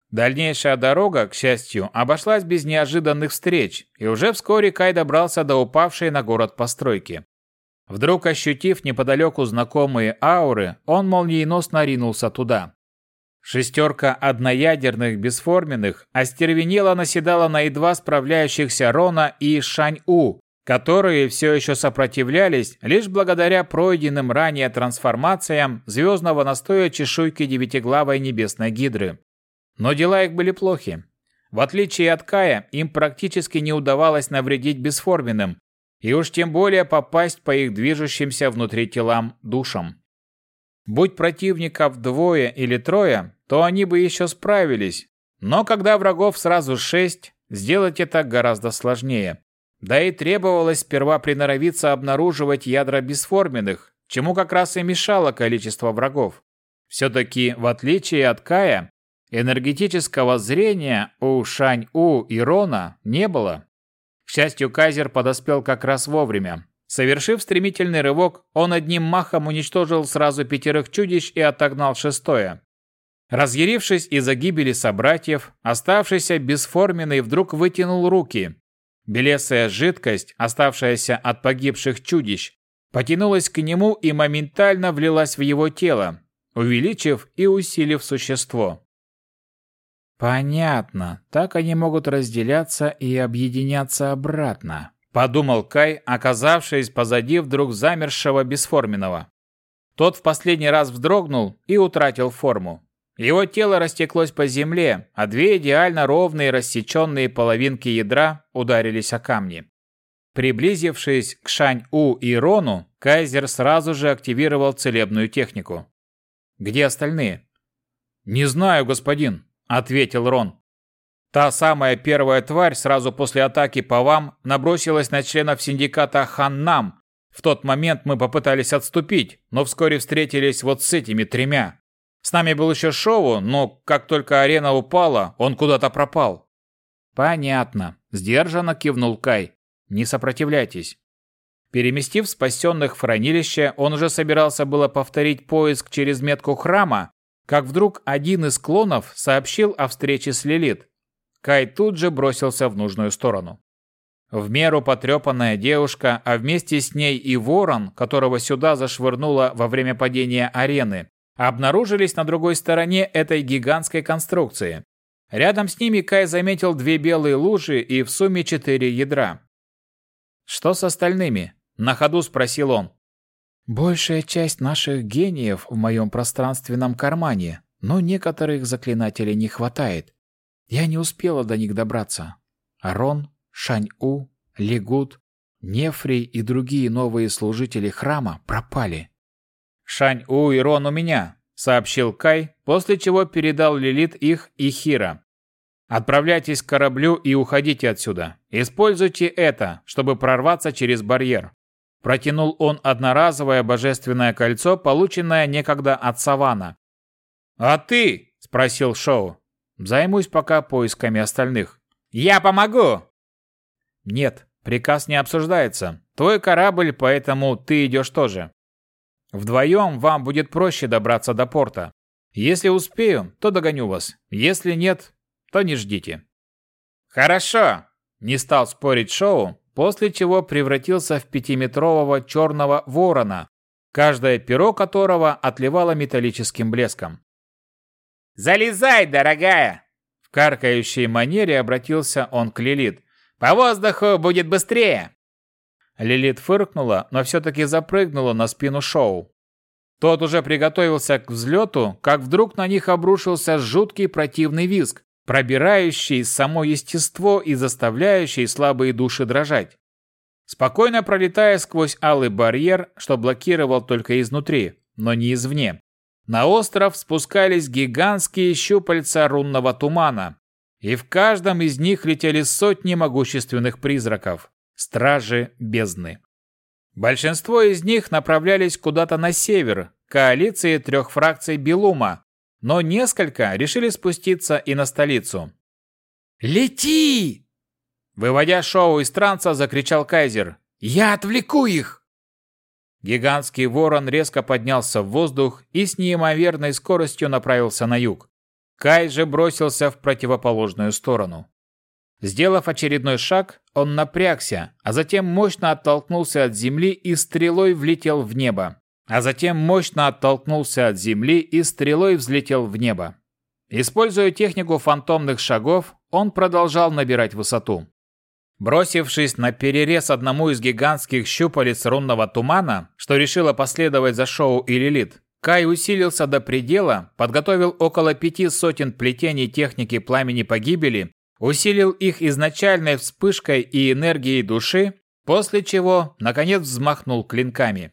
Дальнейшая дорога, к счастью, обошлась без неожиданных встреч, и уже вскоре Кай добрался до упавшей на город постройки. Вдруг ощутив неподалеку знакомые ауры, он молниеносно ринулся туда. Шестерка одноядерных бесформенных остервенело наседала на едва справляющихся Рона и Шань-У, которые все еще сопротивлялись лишь благодаря пройденным ранее трансформациям звездного настоя чешуйки девятиглавой небесной гидры. Но дела их были плохи. В отличие от Кая, им практически не удавалось навредить бесформенным, и уж тем более попасть по их движущимся внутри телам душам. Будь противников двое или трое, то они бы еще справились, но когда врагов сразу шесть, сделать это гораздо сложнее. Да и требовалось сперва приноровиться обнаруживать ядра бесформенных, чему как раз и мешало количество врагов. Все-таки, в отличие от Кая, энергетического зрения у Шань-У и Рона не было. К счастью, Кайзер подоспел как раз вовремя. Совершив стремительный рывок, он одним махом уничтожил сразу пятерых чудищ и отогнал шестое. Разъярившись из-за гибели собратьев, оставшийся бесформенный вдруг вытянул руки, Белесая жидкость, оставшаяся от погибших чудищ, потянулась к нему и моментально влилась в его тело, увеличив и усилив существо. «Понятно, так они могут разделяться и объединяться обратно», подумал Кай, оказавшись позади вдруг замершего бесформенного. Тот в последний раз вздрогнул и утратил форму. Его тело растеклось по земле, а две идеально ровные рассеченные половинки ядра ударились о камни. Приблизившись к Шань-У и Рону, Кайзер сразу же активировал целебную технику. «Где остальные?» «Не знаю, господин», — ответил Рон. Та самая первая тварь сразу после атаки по вам набросилась на членов синдиката Ханнам. В тот момент мы попытались отступить, но вскоре встретились вот с этими тремя. С нами был еще Шоу, но как только арена упала, он куда-то пропал. Понятно, сдержанно кивнул Кай. Не сопротивляйтесь. Переместив спасенных в хранилище, он уже собирался было повторить поиск через метку храма, как вдруг один из клонов сообщил о встрече с Лилит. Кай тут же бросился в нужную сторону. В меру потрепанная девушка, а вместе с ней и ворон, которого сюда зашвырнуло во время падения арены, обнаружились на другой стороне этой гигантской конструкции. Рядом с ними Кай заметил две белые лужи и в сумме четыре ядра. «Что с остальными?» – на ходу спросил он. «Большая часть наших гениев в моем пространственном кармане, но некоторых заклинателей не хватает. Я не успела до них добраться. Арон, Шань-У, Легут, Нефрий и другие новые служители храма пропали. «Шань-У и Рон у меня», — сообщил Кай, после чего передал Лилит их и Хира. «Отправляйтесь к кораблю и уходите отсюда. Используйте это, чтобы прорваться через барьер». Протянул он одноразовое божественное кольцо, полученное некогда от Савана. «А ты?» – спросил Шоу. «Займусь пока поисками остальных». «Я помогу!» «Нет, приказ не обсуждается. Твой корабль, поэтому ты идешь тоже. Вдвоем вам будет проще добраться до порта. Если успею, то догоню вас. Если нет, то не ждите. Хорошо, не стал спорить Шоу, после чего превратился в пятиметрового черного ворона, каждое перо которого отливало металлическим блеском. «Залезай, дорогая!» В каркающей манере обратился он к Лилит. «По воздуху будет быстрее!» Лилит фыркнула, но все-таки запрыгнула на спину Шоу. Тот уже приготовился к взлету, как вдруг на них обрушился жуткий противный визг, пробирающий само естество и заставляющий слабые души дрожать. Спокойно пролетая сквозь алый барьер, что блокировал только изнутри, но не извне. На остров спускались гигантские щупальца рунного тумана, и в каждом из них летели сотни могущественных призраков, стражи бездны. Большинство из них направлялись куда-то на север, к коалиции трех фракций Белума, но несколько решили спуститься и на столицу. «Лети!» Выводя шоу из транса, закричал Кайзер. «Я отвлеку их!» Гигантский ворон резко поднялся в воздух и с неимоверной скоростью направился на юг. Кай же бросился в противоположную сторону. Сделав очередной шаг, он напрягся, а затем мощно оттолкнулся от земли и стрелой влетел в небо. А затем мощно оттолкнулся от земли и стрелой взлетел в небо. Используя технику фантомных шагов, он продолжал набирать высоту. Бросившись на перерез одному из гигантских щупалец рунного тумана, что решило последовать за Шоу и Лилит, Кай усилился до предела, подготовил около пяти сотен плетений техники пламени погибели, усилил их изначальной вспышкой и энергией души, после чего, наконец, взмахнул клинками.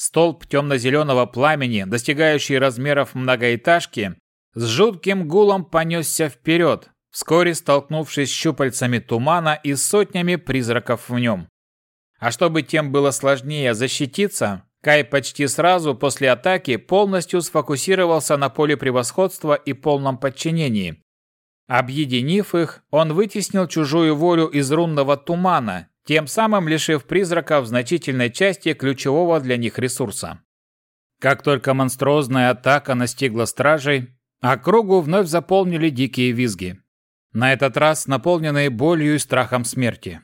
Столб темно-зеленого пламени, достигающий размеров многоэтажки, с жутким гулом понесся вперед, вскоре столкнувшись с щупальцами тумана и сотнями призраков в нем. А чтобы тем было сложнее защититься, Кай почти сразу после атаки полностью сфокусировался на поле превосходства и полном подчинении. Объединив их, он вытеснил чужую волю из рунного тумана, тем самым лишив призраков значительной части ключевого для них ресурса. Как только монструозная атака настигла стражей, округу вновь заполнили дикие визги на этот раз наполненные болью и страхом смерти.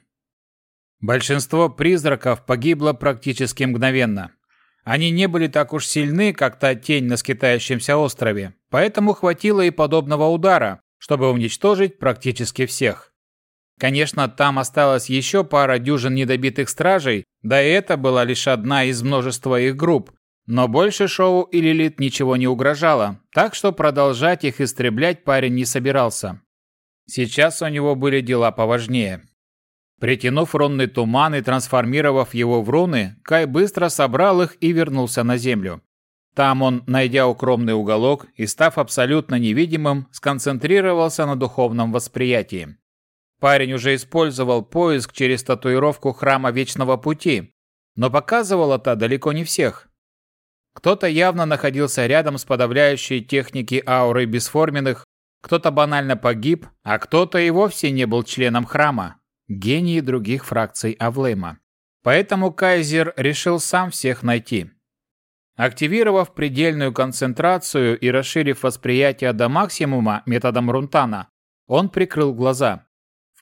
Большинство призраков погибло практически мгновенно. Они не были так уж сильны, как та тень на скитающемся острове, поэтому хватило и подобного удара, чтобы уничтожить практически всех. Конечно, там осталась еще пара дюжин недобитых стражей, да и это была лишь одна из множества их групп, но больше Шоу и Лилит ничего не угрожало, так что продолжать их истреблять парень не собирался. Сейчас у него были дела поважнее. Притянув рунный туман и трансформировав его в руны, Кай быстро собрал их и вернулся на землю. Там он, найдя укромный уголок и став абсолютно невидимым, сконцентрировался на духовном восприятии. Парень уже использовал поиск через татуировку Храма Вечного Пути, но показывал это далеко не всех. Кто-то явно находился рядом с подавляющей техники ауры бесформенных, кто-то банально погиб, а кто-то и вовсе не был членом храма. Гении других фракций Авлейма. Поэтому Кайзер решил сам всех найти. Активировав предельную концентрацию и расширив восприятие до максимума методом Рунтана, он прикрыл глаза.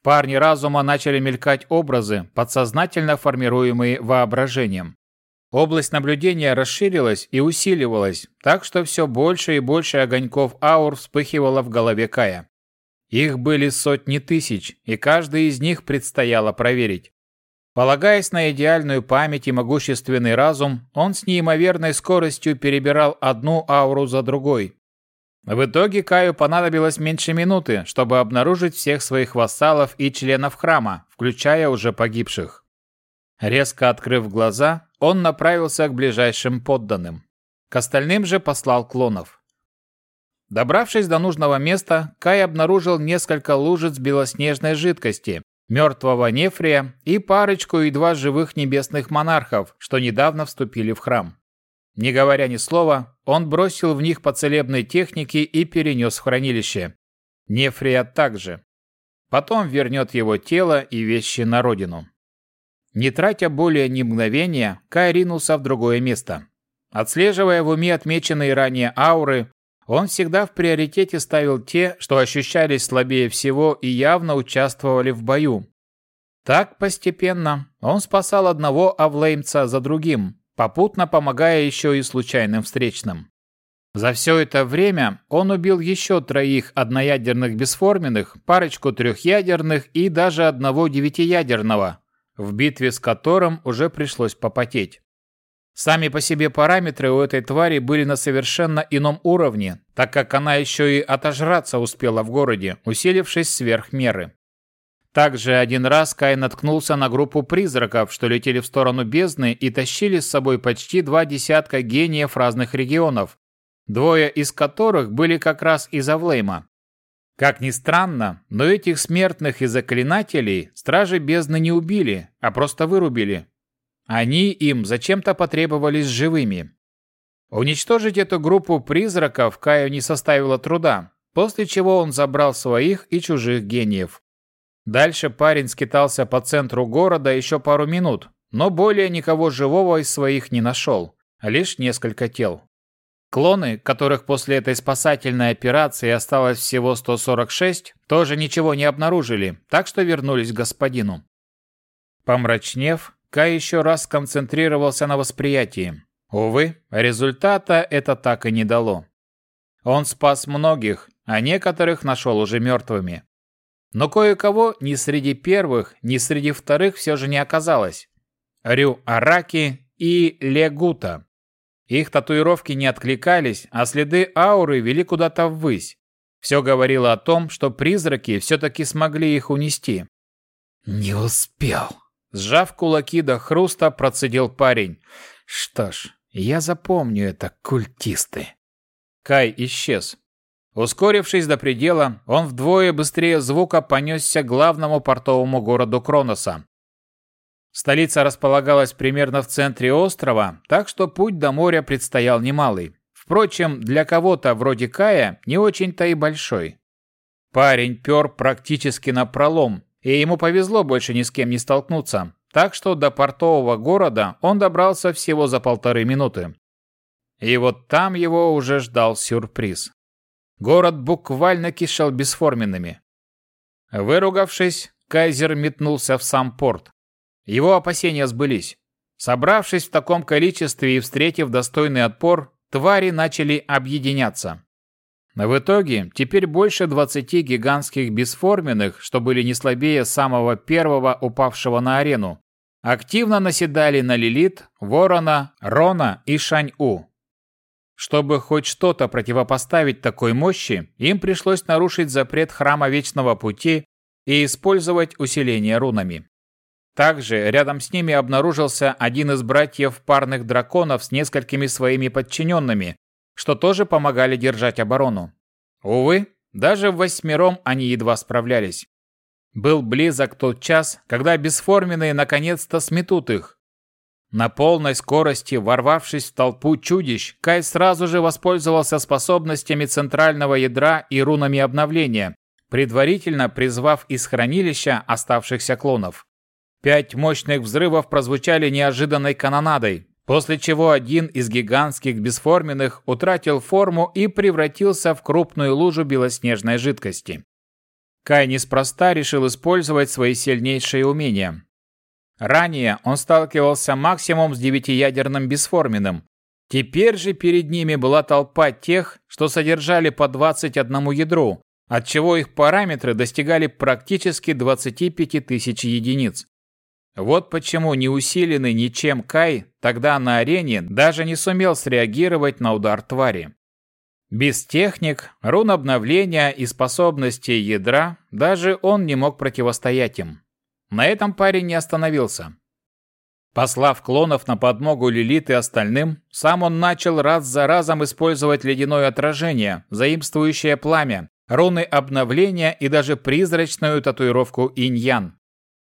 Парне разума начали мелькать образы, подсознательно формируемые воображением. Область наблюдения расширилась и усиливалась, так что все больше и больше огоньков аур вспыхивало в голове Кая. Их были сотни тысяч, и каждый из них предстояло проверить. Полагаясь на идеальную память и могущественный разум, он с неимоверной скоростью перебирал одну ауру за другой. В итоге Каю понадобилось меньше минуты, чтобы обнаружить всех своих вассалов и членов храма, включая уже погибших. Резко открыв глаза, он направился к ближайшим подданным. К остальным же послал клонов. Добравшись до нужного места, Кай обнаружил несколько лужиц белоснежной жидкости, мертвого нефрия и парочку едва живых небесных монархов, что недавно вступили в храм. Не говоря ни слова, он бросил в них по целебной технике и перенес в хранилище. Нефрия также. Потом вернет его тело и вещи на родину. Не тратя более ни мгновения, Кай ринулся в другое место. Отслеживая в уме отмеченные ранее ауры, он всегда в приоритете ставил те, что ощущались слабее всего и явно участвовали в бою. Так постепенно он спасал одного авлеймца за другим, попутно помогая еще и случайным встречным. За все это время он убил еще троих одноядерных бесформенных, парочку трехъядерных и даже одного девятиядерного, в битве с которым уже пришлось попотеть. Сами по себе параметры у этой твари были на совершенно ином уровне, так как она еще и отожраться успела в городе, усилившись сверх меры. Также один раз Кай наткнулся на группу призраков, что летели в сторону бездны и тащили с собой почти два десятка гениев разных регионов, двое из которых были как раз из Авлейма. Как ни странно, но этих смертных и заклинателей стражи бездны не убили, а просто вырубили. Они им зачем-то потребовались живыми. Уничтожить эту группу призраков Каю не составило труда, после чего он забрал своих и чужих гениев. Дальше парень скитался по центру города еще пару минут, но более никого живого из своих не нашел, лишь несколько тел. Клоны, которых после этой спасательной операции осталось всего 146, тоже ничего не обнаружили, так что вернулись к господину. Помрачнев, Кай еще раз сконцентрировался на восприятии. Увы, результата это так и не дало. Он спас многих, а некоторых нашел уже мертвыми. Но кое-кого ни среди первых, ни среди вторых все же не оказалось. Рю Араки и Легута. Их татуировки не откликались, а следы ауры вели куда-то ввысь. Все говорило о том, что призраки все-таки смогли их унести. «Не успел», — сжав кулаки до хруста, процедил парень. «Что ж, я запомню это, культисты». Кай исчез. Ускорившись до предела, он вдвое быстрее звука понесся к главному портовому городу Кроноса. Столица располагалась примерно в центре острова, так что путь до моря предстоял немалый. Впрочем, для кого-то вроде Кая не очень-то и большой. Парень пер практически на пролом, и ему повезло больше ни с кем не столкнуться, так что до портового города он добрался всего за полторы минуты. И вот там его уже ждал сюрприз. Город буквально кишел бесформенными. Выругавшись, Кайзер метнулся в сам порт. Его опасения сбылись. Собравшись в таком количестве и встретив достойный отпор, твари начали объединяться. В итоге теперь больше 20 гигантских бесформенных, что были не слабее самого первого упавшего на арену, активно наседали на Лилит, Ворона, Рона и Шань-У. Чтобы хоть что-то противопоставить такой мощи, им пришлось нарушить запрет Храма Вечного Пути и использовать усиление рунами. Также рядом с ними обнаружился один из братьев парных драконов с несколькими своими подчиненными, что тоже помогали держать оборону. Увы, даже восьмером они едва справлялись. Был близок тот час, когда бесформенные наконец-то сметут их, на полной скорости, ворвавшись в толпу чудищ, Кай сразу же воспользовался способностями центрального ядра и рунами обновления, предварительно призвав из хранилища оставшихся клонов. Пять мощных взрывов прозвучали неожиданной канонадой, после чего один из гигантских бесформенных утратил форму и превратился в крупную лужу белоснежной жидкости. Кай неспроста решил использовать свои сильнейшие умения. Ранее он сталкивался максимум с девятиядерным бесформенным. Теперь же перед ними была толпа тех, что содержали по 21 ядру, отчего их параметры достигали практически 25 тысяч единиц. Вот почему не усиленный ничем Кай тогда на арене даже не сумел среагировать на удар твари. Без техник, рун обновления и способностей ядра даже он не мог противостоять им. На этом парень не остановился. Послав клонов на подмогу Лилит и остальным, сам он начал раз за разом использовать ледяное отражение, заимствующее пламя, руны обновления и даже призрачную татуировку иньян.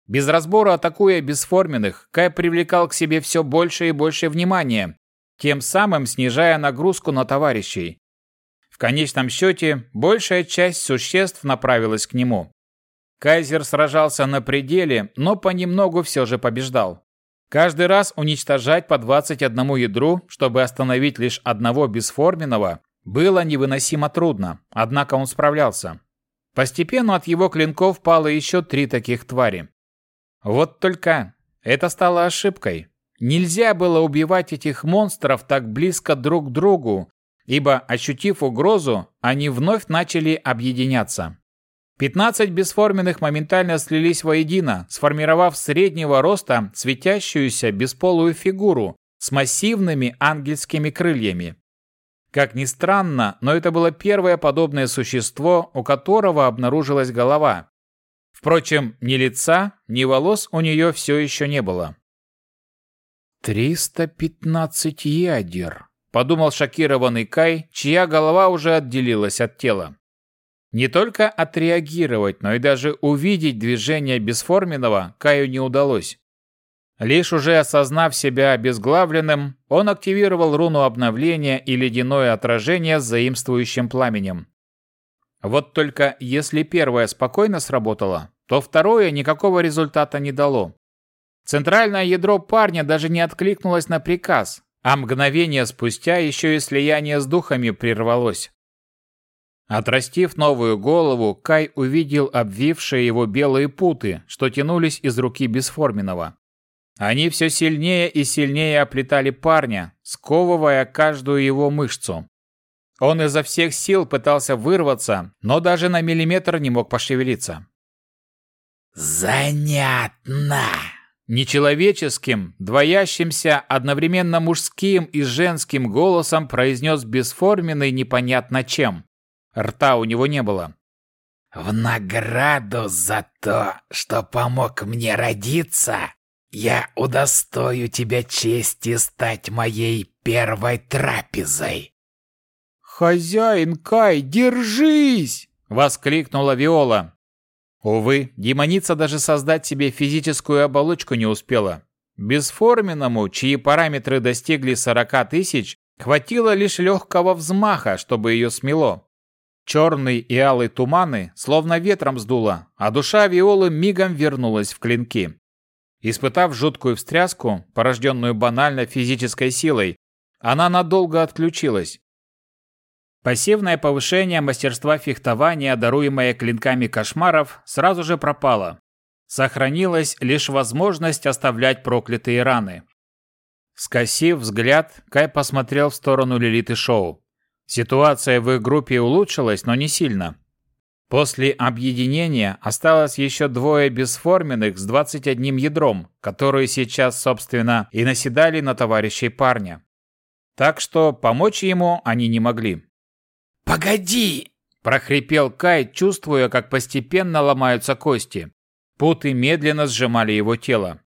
Без разбора атакуя бесформенных, Кай привлекал к себе все больше и больше внимания, тем самым снижая нагрузку на товарищей. В конечном счете, большая часть существ направилась к нему. Кайзер сражался на пределе, но понемногу все же побеждал. Каждый раз уничтожать по 21 ядру, чтобы остановить лишь одного бесформенного, было невыносимо трудно, однако он справлялся. Постепенно от его клинков пало еще три таких твари. Вот только это стало ошибкой. Нельзя было убивать этих монстров так близко друг к другу, ибо, ощутив угрозу, они вновь начали объединяться. 15 бесформенных моментально слились воедино, сформировав среднего роста светящуюся бесполую фигуру с массивными ангельскими крыльями. Как ни странно, но это было первое подобное существо, у которого обнаружилась голова. Впрочем, ни лица, ни волос у нее все еще не было. «Триста пятнадцать ядер», — подумал шокированный Кай, чья голова уже отделилась от тела. Не только отреагировать, но и даже увидеть движение бесформенного Каю не удалось. Лишь уже осознав себя обезглавленным, он активировал руну обновления и ледяное отражение с заимствующим пламенем. Вот только если первое спокойно сработало, то второе никакого результата не дало. Центральное ядро парня даже не откликнулось на приказ, а мгновение спустя еще и слияние с духами прервалось. Отрастив новую голову, Кай увидел обвившие его белые путы, что тянулись из руки бесформенного. Они все сильнее и сильнее оплетали парня, сковывая каждую его мышцу. Он изо всех сил пытался вырваться, но даже на миллиметр не мог пошевелиться. «Занятно!» Нечеловеческим, двоящимся, одновременно мужским и женским голосом произнес бесформенный непонятно чем. Рта у него не было. «В награду за то, что помог мне родиться, я удостою тебя чести стать моей первой трапезой!» «Хозяин Кай, держись!» — воскликнула Виола. Увы, демоница даже создать себе физическую оболочку не успела. Бесформенному, чьи параметры достигли 40 тысяч, хватило лишь легкого взмаха, чтобы ее смело. Черный и алый туманы словно ветром сдуло, а душа Виолы мигом вернулась в клинки. Испытав жуткую встряску, порожденную банально физической силой, она надолго отключилась. Пассивное повышение мастерства фехтования, даруемое клинками кошмаров, сразу же пропало. Сохранилась лишь возможность оставлять проклятые раны. Скосив взгляд, Кай посмотрел в сторону Лилиты Шоу. Ситуация в их группе улучшилась, но не сильно. После объединения осталось еще двое бесформенных с 21 ядром, которые сейчас, собственно, и наседали на товарищей парня. Так что помочь ему они не могли. «Погоди!» – прохрипел Кай, чувствуя, как постепенно ломаются кости. Путы медленно сжимали его тело.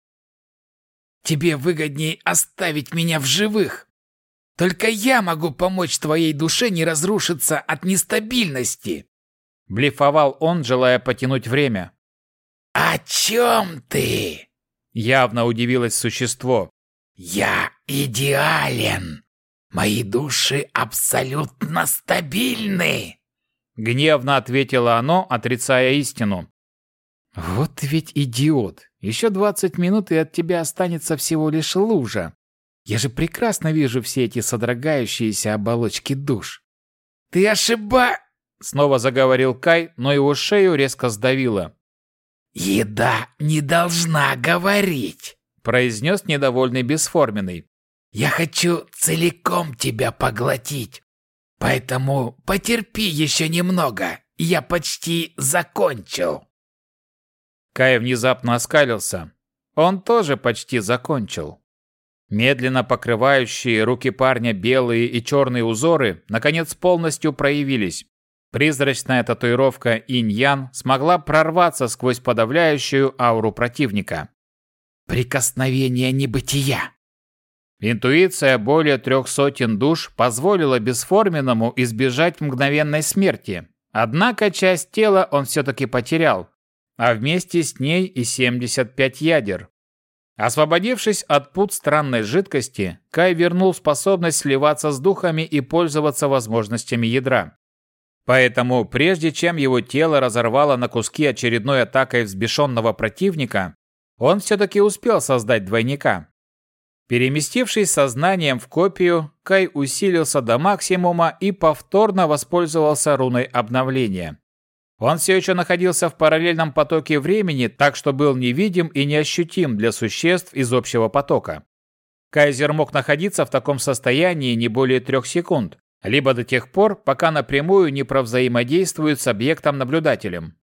«Тебе выгодней оставить меня в живых. Только я могу помочь твоей душе не разрушиться от нестабильности!» Блефовал он, желая потянуть время. «О чем ты?» Явно удивилось существо. «Я идеален!» Мои души абсолютно стабильны!» Гневно ответило оно, отрицая истину. «Вот ведь идиот! Еще двадцать минут, и от тебя останется всего лишь лужа. Я же прекрасно вижу все эти содрогающиеся оболочки душ». «Ты ошиба...» Снова заговорил Кай, но его шею резко сдавило. «Еда не должна говорить», — произнес недовольный бесформенный. Я хочу целиком тебя поглотить. Поэтому потерпи еще немного. Я почти закончил. Кай внезапно оскалился. Он тоже почти закончил. Медленно покрывающие руки парня белые и черные узоры наконец полностью проявились. Призрачная татуировка инь-ян смогла прорваться сквозь подавляющую ауру противника. «Прикосновение небытия!» Интуиция более трех сотен душ позволила бесформенному избежать мгновенной смерти. Однако часть тела он все-таки потерял, а вместе с ней и 75 ядер. Освободившись от пут странной жидкости, Кай вернул способность сливаться с духами и пользоваться возможностями ядра. Поэтому, прежде чем его тело разорвало на куски очередной атакой взбешенного противника, он все-таки успел создать двойника. Переместившись сознанием в копию, Кай усилился до максимума и повторно воспользовался руной обновления. Он все еще находился в параллельном потоке времени, так что был невидим и неощутим для существ из общего потока. Кайзер мог находиться в таком состоянии не более трех секунд, либо до тех пор, пока напрямую не провзаимодействует с объектом-наблюдателем.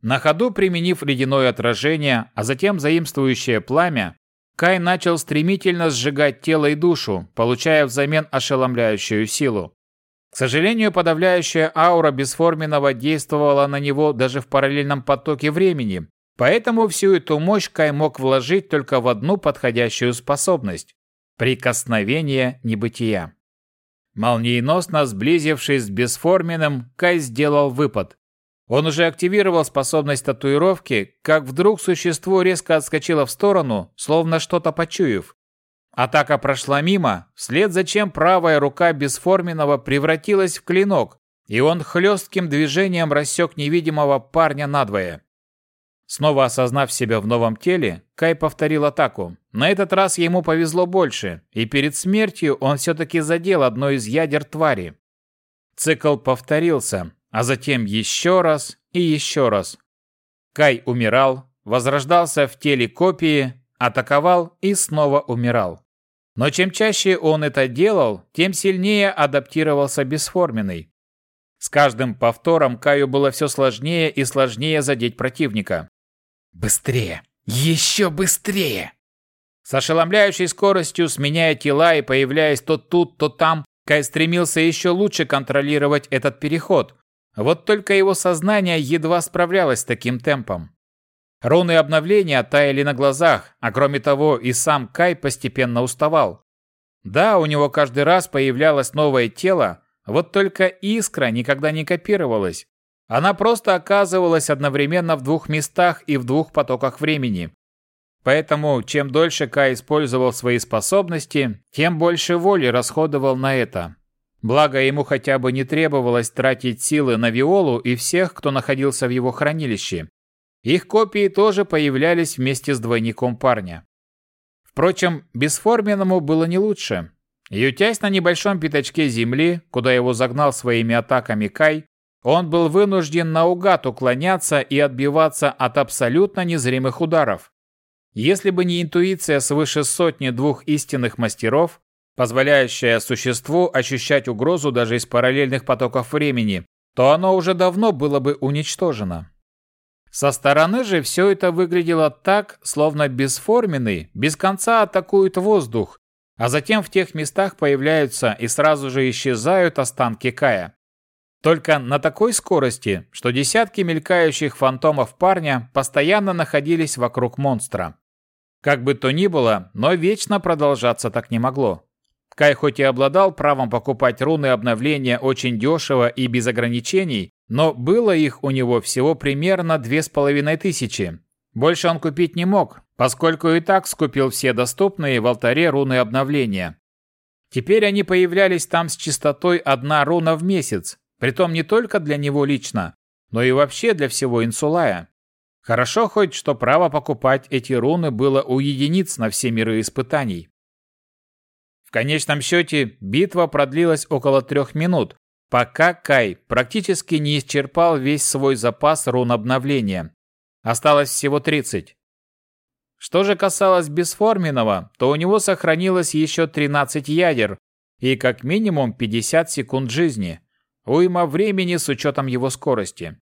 На ходу применив ледяное отражение, а затем заимствующее пламя, Кай начал стремительно сжигать тело и душу, получая взамен ошеломляющую силу. К сожалению, подавляющая аура бесформенного действовала на него даже в параллельном потоке времени, поэтому всю эту мощь Кай мог вложить только в одну подходящую способность – прикосновение небытия. Молниеносно сблизившись с бесформенным, Кай сделал выпад. Он уже активировал способность татуировки, как вдруг существо резко отскочило в сторону, словно что-то почуяв. Атака прошла мимо, вслед за чем правая рука бесформенного превратилась в клинок, и он хлестким движением рассек невидимого парня надвое. Снова осознав себя в новом теле, Кай повторил атаку. На этот раз ему повезло больше, и перед смертью он все-таки задел одно из ядер твари. Цикл повторился, а затем еще раз и еще раз. Кай умирал, возрождался в теле копии, атаковал и снова умирал. Но чем чаще он это делал, тем сильнее адаптировался бесформенный. С каждым повтором Каю было все сложнее и сложнее задеть противника. «Быстрее! Еще быстрее!» С ошеломляющей скоростью, сменяя тела и появляясь то тут, то там, Кай стремился еще лучше контролировать этот переход. Вот только его сознание едва справлялось с таким темпом. Руны обновления таяли на глазах, а кроме того и сам Кай постепенно уставал. Да, у него каждый раз появлялось новое тело, вот только искра никогда не копировалась. Она просто оказывалась одновременно в двух местах и в двух потоках времени. Поэтому, чем дольше Кай использовал свои способности, тем больше воли расходовал на это. Благо, ему хотя бы не требовалось тратить силы на Виолу и всех, кто находился в его хранилище. Их копии тоже появлялись вместе с двойником парня. Впрочем, бесформенному было не лучше. Ютясь на небольшом пятачке земли, куда его загнал своими атаками Кай, он был вынужден наугад уклоняться и отбиваться от абсолютно незримых ударов. Если бы не интуиция свыше сотни двух истинных мастеров, позволяющая существу ощущать угрозу даже из параллельных потоков времени, то оно уже давно было бы уничтожено. Со стороны же все это выглядело так, словно бесформенный, без конца атакует воздух, а затем в тех местах появляются и сразу же исчезают останки Кая. Только на такой скорости, что десятки мелькающих фантомов парня постоянно находились вокруг монстра. Как бы то ни было, но вечно продолжаться так не могло. Кай хоть и обладал правом покупать руны обновления очень дешево и без ограничений, но было их у него всего примерно две с половиной тысячи. Больше он купить не мог, поскольку и так скупил все доступные в алтаре руны обновления. Теперь они появлялись там с частотой одна руна в месяц, притом не только для него лично, но и вообще для всего Инсулая. Хорошо хоть, что право покупать эти руны было у единиц на все миры испытаний. В конечном счете, битва продлилась около трех минут, пока Кай практически не исчерпал весь свой запас рун обновления. Осталось всего 30. Что же касалось бесформенного, то у него сохранилось еще 13 ядер и как минимум 50 секунд жизни. Уйма времени с учетом его скорости.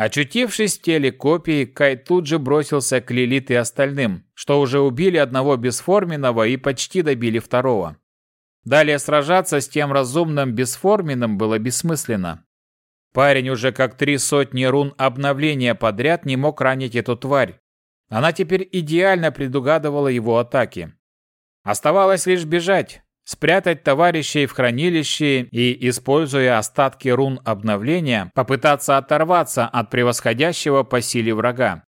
Очутившись в теле копии, Кай тут же бросился к Лилит и остальным, что уже убили одного бесформенного и почти добили второго. Далее сражаться с тем разумным бесформенным было бессмысленно. Парень уже как три сотни рун обновления подряд не мог ранить эту тварь. Она теперь идеально предугадывала его атаки. Оставалось лишь бежать, спрятать товарищей в хранилище и, используя остатки рун обновления, попытаться оторваться от превосходящего по силе врага.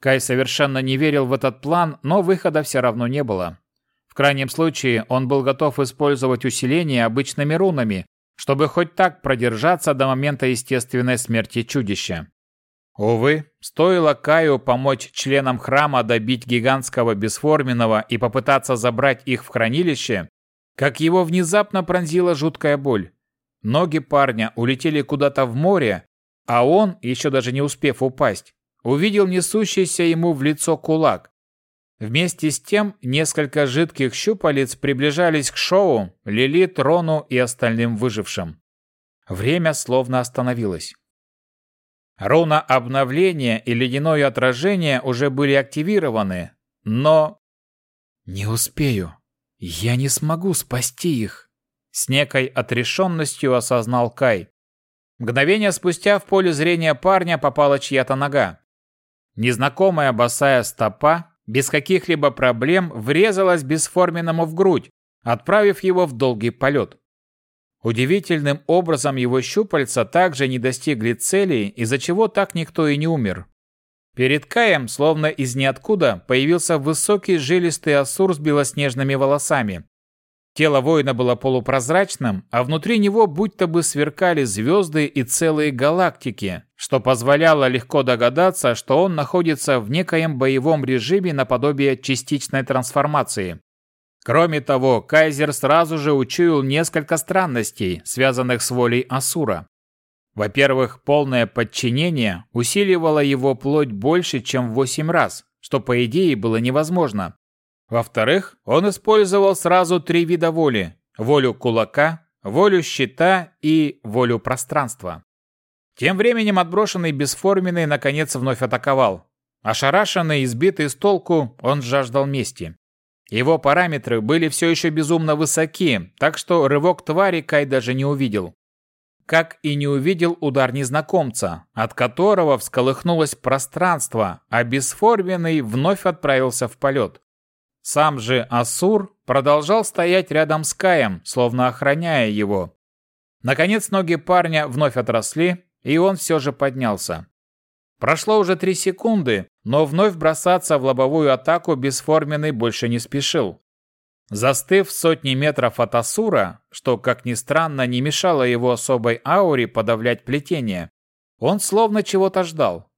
Кай совершенно не верил в этот план, но выхода все равно не было крайнем случае он был готов использовать усиление обычными рунами, чтобы хоть так продержаться до момента естественной смерти чудища. Увы, стоило Каю помочь членам храма добить гигантского бесформенного и попытаться забрать их в хранилище, как его внезапно пронзила жуткая боль. Ноги парня улетели куда-то в море, а он, еще даже не успев упасть, увидел несущийся ему в лицо кулак. Вместе с тем несколько жидких щупалец приближались к Шоу, Лилит, Рону и остальным выжившим. Время словно остановилось. Руна обновления и ледяное отражение уже были активированы, но... «Не успею. Я не смогу спасти их», — с некой отрешенностью осознал Кай. Мгновение спустя в поле зрения парня попала чья-то нога. Незнакомая босая стопа без каких-либо проблем врезалась бесформенному в грудь, отправив его в долгий полет. Удивительным образом его щупальца также не достигли цели, из-за чего так никто и не умер. Перед Каем, словно из ниоткуда, появился высокий жилистый асур с белоснежными волосами. Тело воина было полупрозрачным, а внутри него будто бы сверкали звезды и целые галактики, что позволяло легко догадаться, что он находится в некоем боевом режиме наподобие частичной трансформации. Кроме того, Кайзер сразу же учуял несколько странностей, связанных с волей Асура. Во-первых, полное подчинение усиливало его плоть больше, чем в восемь раз, что по идее было невозможно. Во-вторых, он использовал сразу три вида воли – волю кулака, волю щита и волю пространства. Тем временем отброшенный бесформенный наконец вновь атаковал. Ошарашенный и сбитый с толку, он жаждал мести. Его параметры были все еще безумно высоки, так что рывок твари Кай даже не увидел. Как и не увидел удар незнакомца, от которого всколыхнулось пространство, а бесформенный вновь отправился в полет. Сам же Асур продолжал стоять рядом с Каем, словно охраняя его. Наконец ноги парня вновь отросли, и он все же поднялся. Прошло уже три секунды, но вновь бросаться в лобовую атаку бесформенный больше не спешил. Застыв сотни метров от Асура, что, как ни странно, не мешало его особой ауре подавлять плетение, он словно чего-то ждал.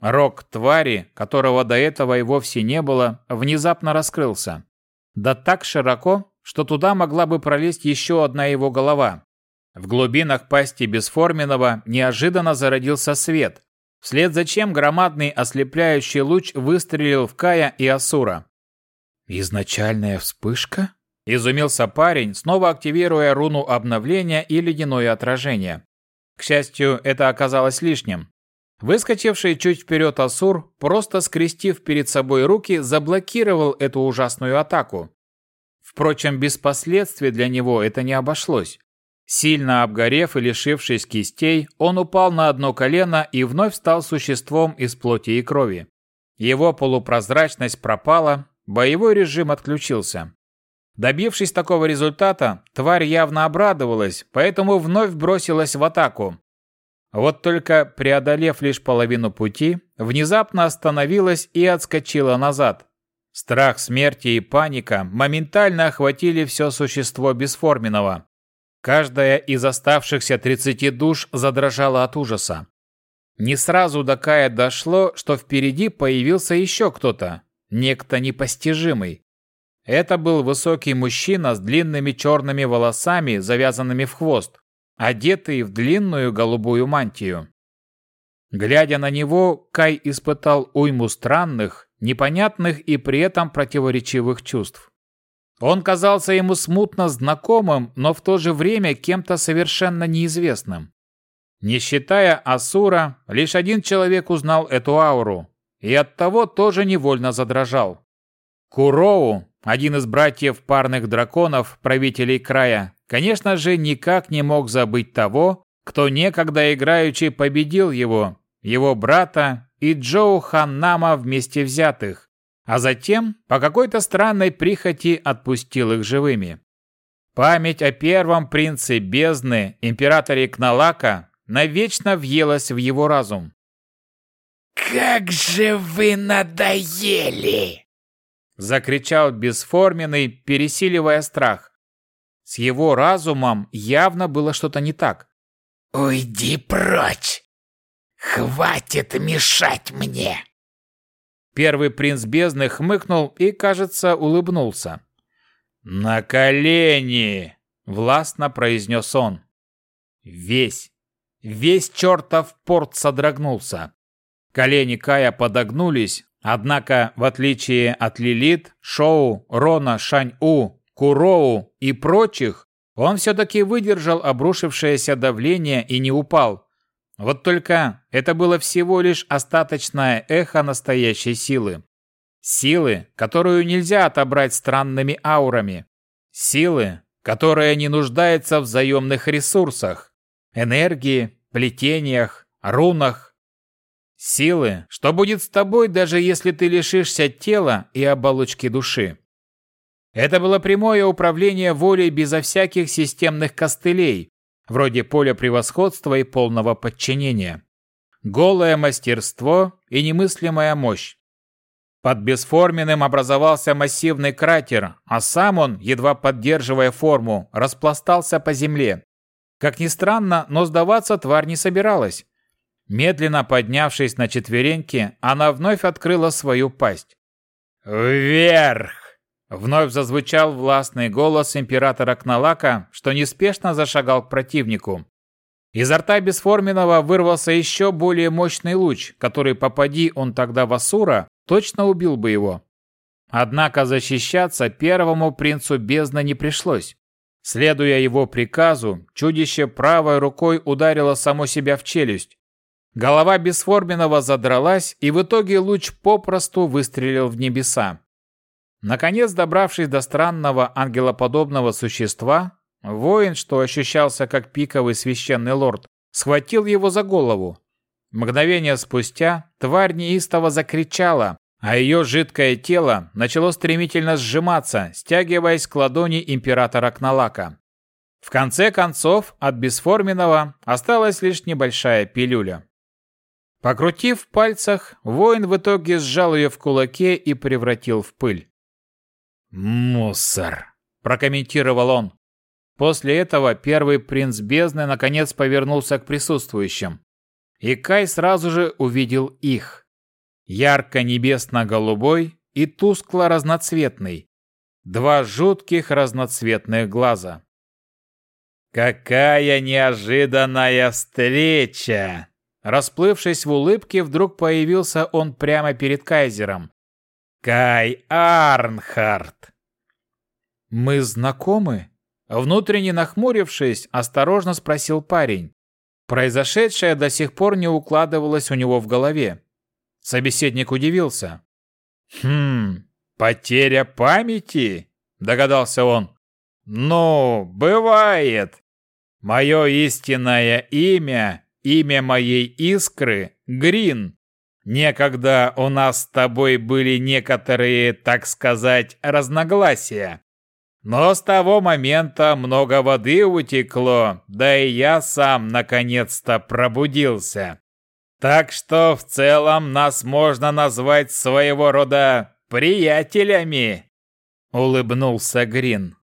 Рог твари, которого до этого и вовсе не было, внезапно раскрылся. Да так широко, что туда могла бы пролезть еще одна его голова. В глубинах пасти бесформенного неожиданно зародился свет, вслед за чем громадный ослепляющий луч выстрелил в Кая и Асура. «Изначальная вспышка?» – изумился парень, снова активируя руну обновления и ледяное отражение. К счастью, это оказалось лишним. Выскочивший чуть вперед Асур, просто скрестив перед собой руки, заблокировал эту ужасную атаку. Впрочем, без последствий для него это не обошлось. Сильно обгорев и лишившись кистей, он упал на одно колено и вновь стал существом из плоти и крови. Его полупрозрачность пропала, боевой режим отключился. Добившись такого результата, тварь явно обрадовалась, поэтому вновь бросилась в атаку. Вот только преодолев лишь половину пути, внезапно остановилась и отскочила назад. Страх смерти и паника моментально охватили все существо бесформенного. Каждая из оставшихся 30 душ задрожала от ужаса. Не сразу до Кая дошло, что впереди появился еще кто-то, некто непостижимый. Это был высокий мужчина с длинными черными волосами, завязанными в хвост, одетый в длинную голубую мантию. Глядя на него, Кай испытал уйму странных, непонятных и при этом противоречивых чувств. Он казался ему смутно знакомым, но в то же время кем-то совершенно неизвестным. Не считая Асура, лишь один человек узнал эту ауру, и оттого тоже невольно задрожал. Куроу, один из братьев парных драконов, правителей края, конечно же, никак не мог забыть того, кто некогда играючи победил его, его брата и Джоу Ханнама вместе взятых, а затем по какой-то странной прихоти отпустил их живыми. Память о первом принце бездны, императоре Кналака, навечно въелась в его разум. «Как же вы надоели!» Закричал бесформенный, пересиливая страх. С его разумом явно было что-то не так. «Уйди прочь! Хватит мешать мне!» Первый принц бездны хмыкнул и, кажется, улыбнулся. «На колени!» — властно произнес он. Весь, весь чертов порт содрогнулся. Колени Кая подогнулись, однако, в отличие от Лилит, Шоу, Рона, Шань-У, Куроу и прочих, он все-таки выдержал обрушившееся давление и не упал, вот только это было всего лишь остаточное эхо настоящей силы. Силы, которую нельзя отобрать странными аурами. Силы, которая не нуждается в заемных ресурсах, энергии, плетениях, рунах. Силы, что будет с тобой, даже если ты лишишься тела и оболочки души. Это было прямое управление волей безо всяких системных костылей, вроде поля превосходства и полного подчинения. Голое мастерство и немыслимая мощь. Под бесформенным образовался массивный кратер, а сам он, едва поддерживая форму, распластался по земле. Как ни странно, но сдаваться тварь не собиралась. Медленно поднявшись на четвереньки, она вновь открыла свою пасть. «Вверх!» Вновь зазвучал властный голос императора Кналака, что неспешно зашагал к противнику. Изо рта бесформенного вырвался еще более мощный луч, который, попади он тогда в Асура, точно убил бы его. Однако защищаться первому принцу бездны не пришлось. Следуя его приказу, чудище правой рукой ударило само себя в челюсть. Голова бесформенного задралась, и в итоге луч попросту выстрелил в небеса. Наконец, добравшись до странного ангелоподобного существа, воин, что ощущался как пиковый священный лорд, схватил его за голову. Мгновение спустя тварь неистово закричала, а ее жидкое тело начало стремительно сжиматься, стягиваясь к ладони императора Кналака. В конце концов, от бесформенного осталась лишь небольшая пилюля. Покрутив в пальцах, воин в итоге сжал ее в кулаке и превратил в пыль. «Мусор!» – прокомментировал он. После этого первый принц бездны наконец повернулся к присутствующим. И Кай сразу же увидел их. Ярко-небесно-голубой и тускло-разноцветный. Два жутких разноцветных глаза. «Какая неожиданная встреча!» Расплывшись в улыбке, вдруг появился он прямо перед кайзером. Кай Арнхард. Мы знакомы? Внутренне нахмурившись, осторожно спросил парень. Произошедшее до сих пор не укладывалось у него в голове. Собеседник удивился. «Хм, потеря памяти?» – догадался он. «Ну, бывает. Мое истинное имя, имя моей искры – Грин. Некогда у нас с тобой были некоторые, так сказать, разногласия. Но с того момента много воды утекло, да и я сам наконец-то пробудился. Так что в целом нас можно назвать своего рода приятелями. Улыбнулся Грин.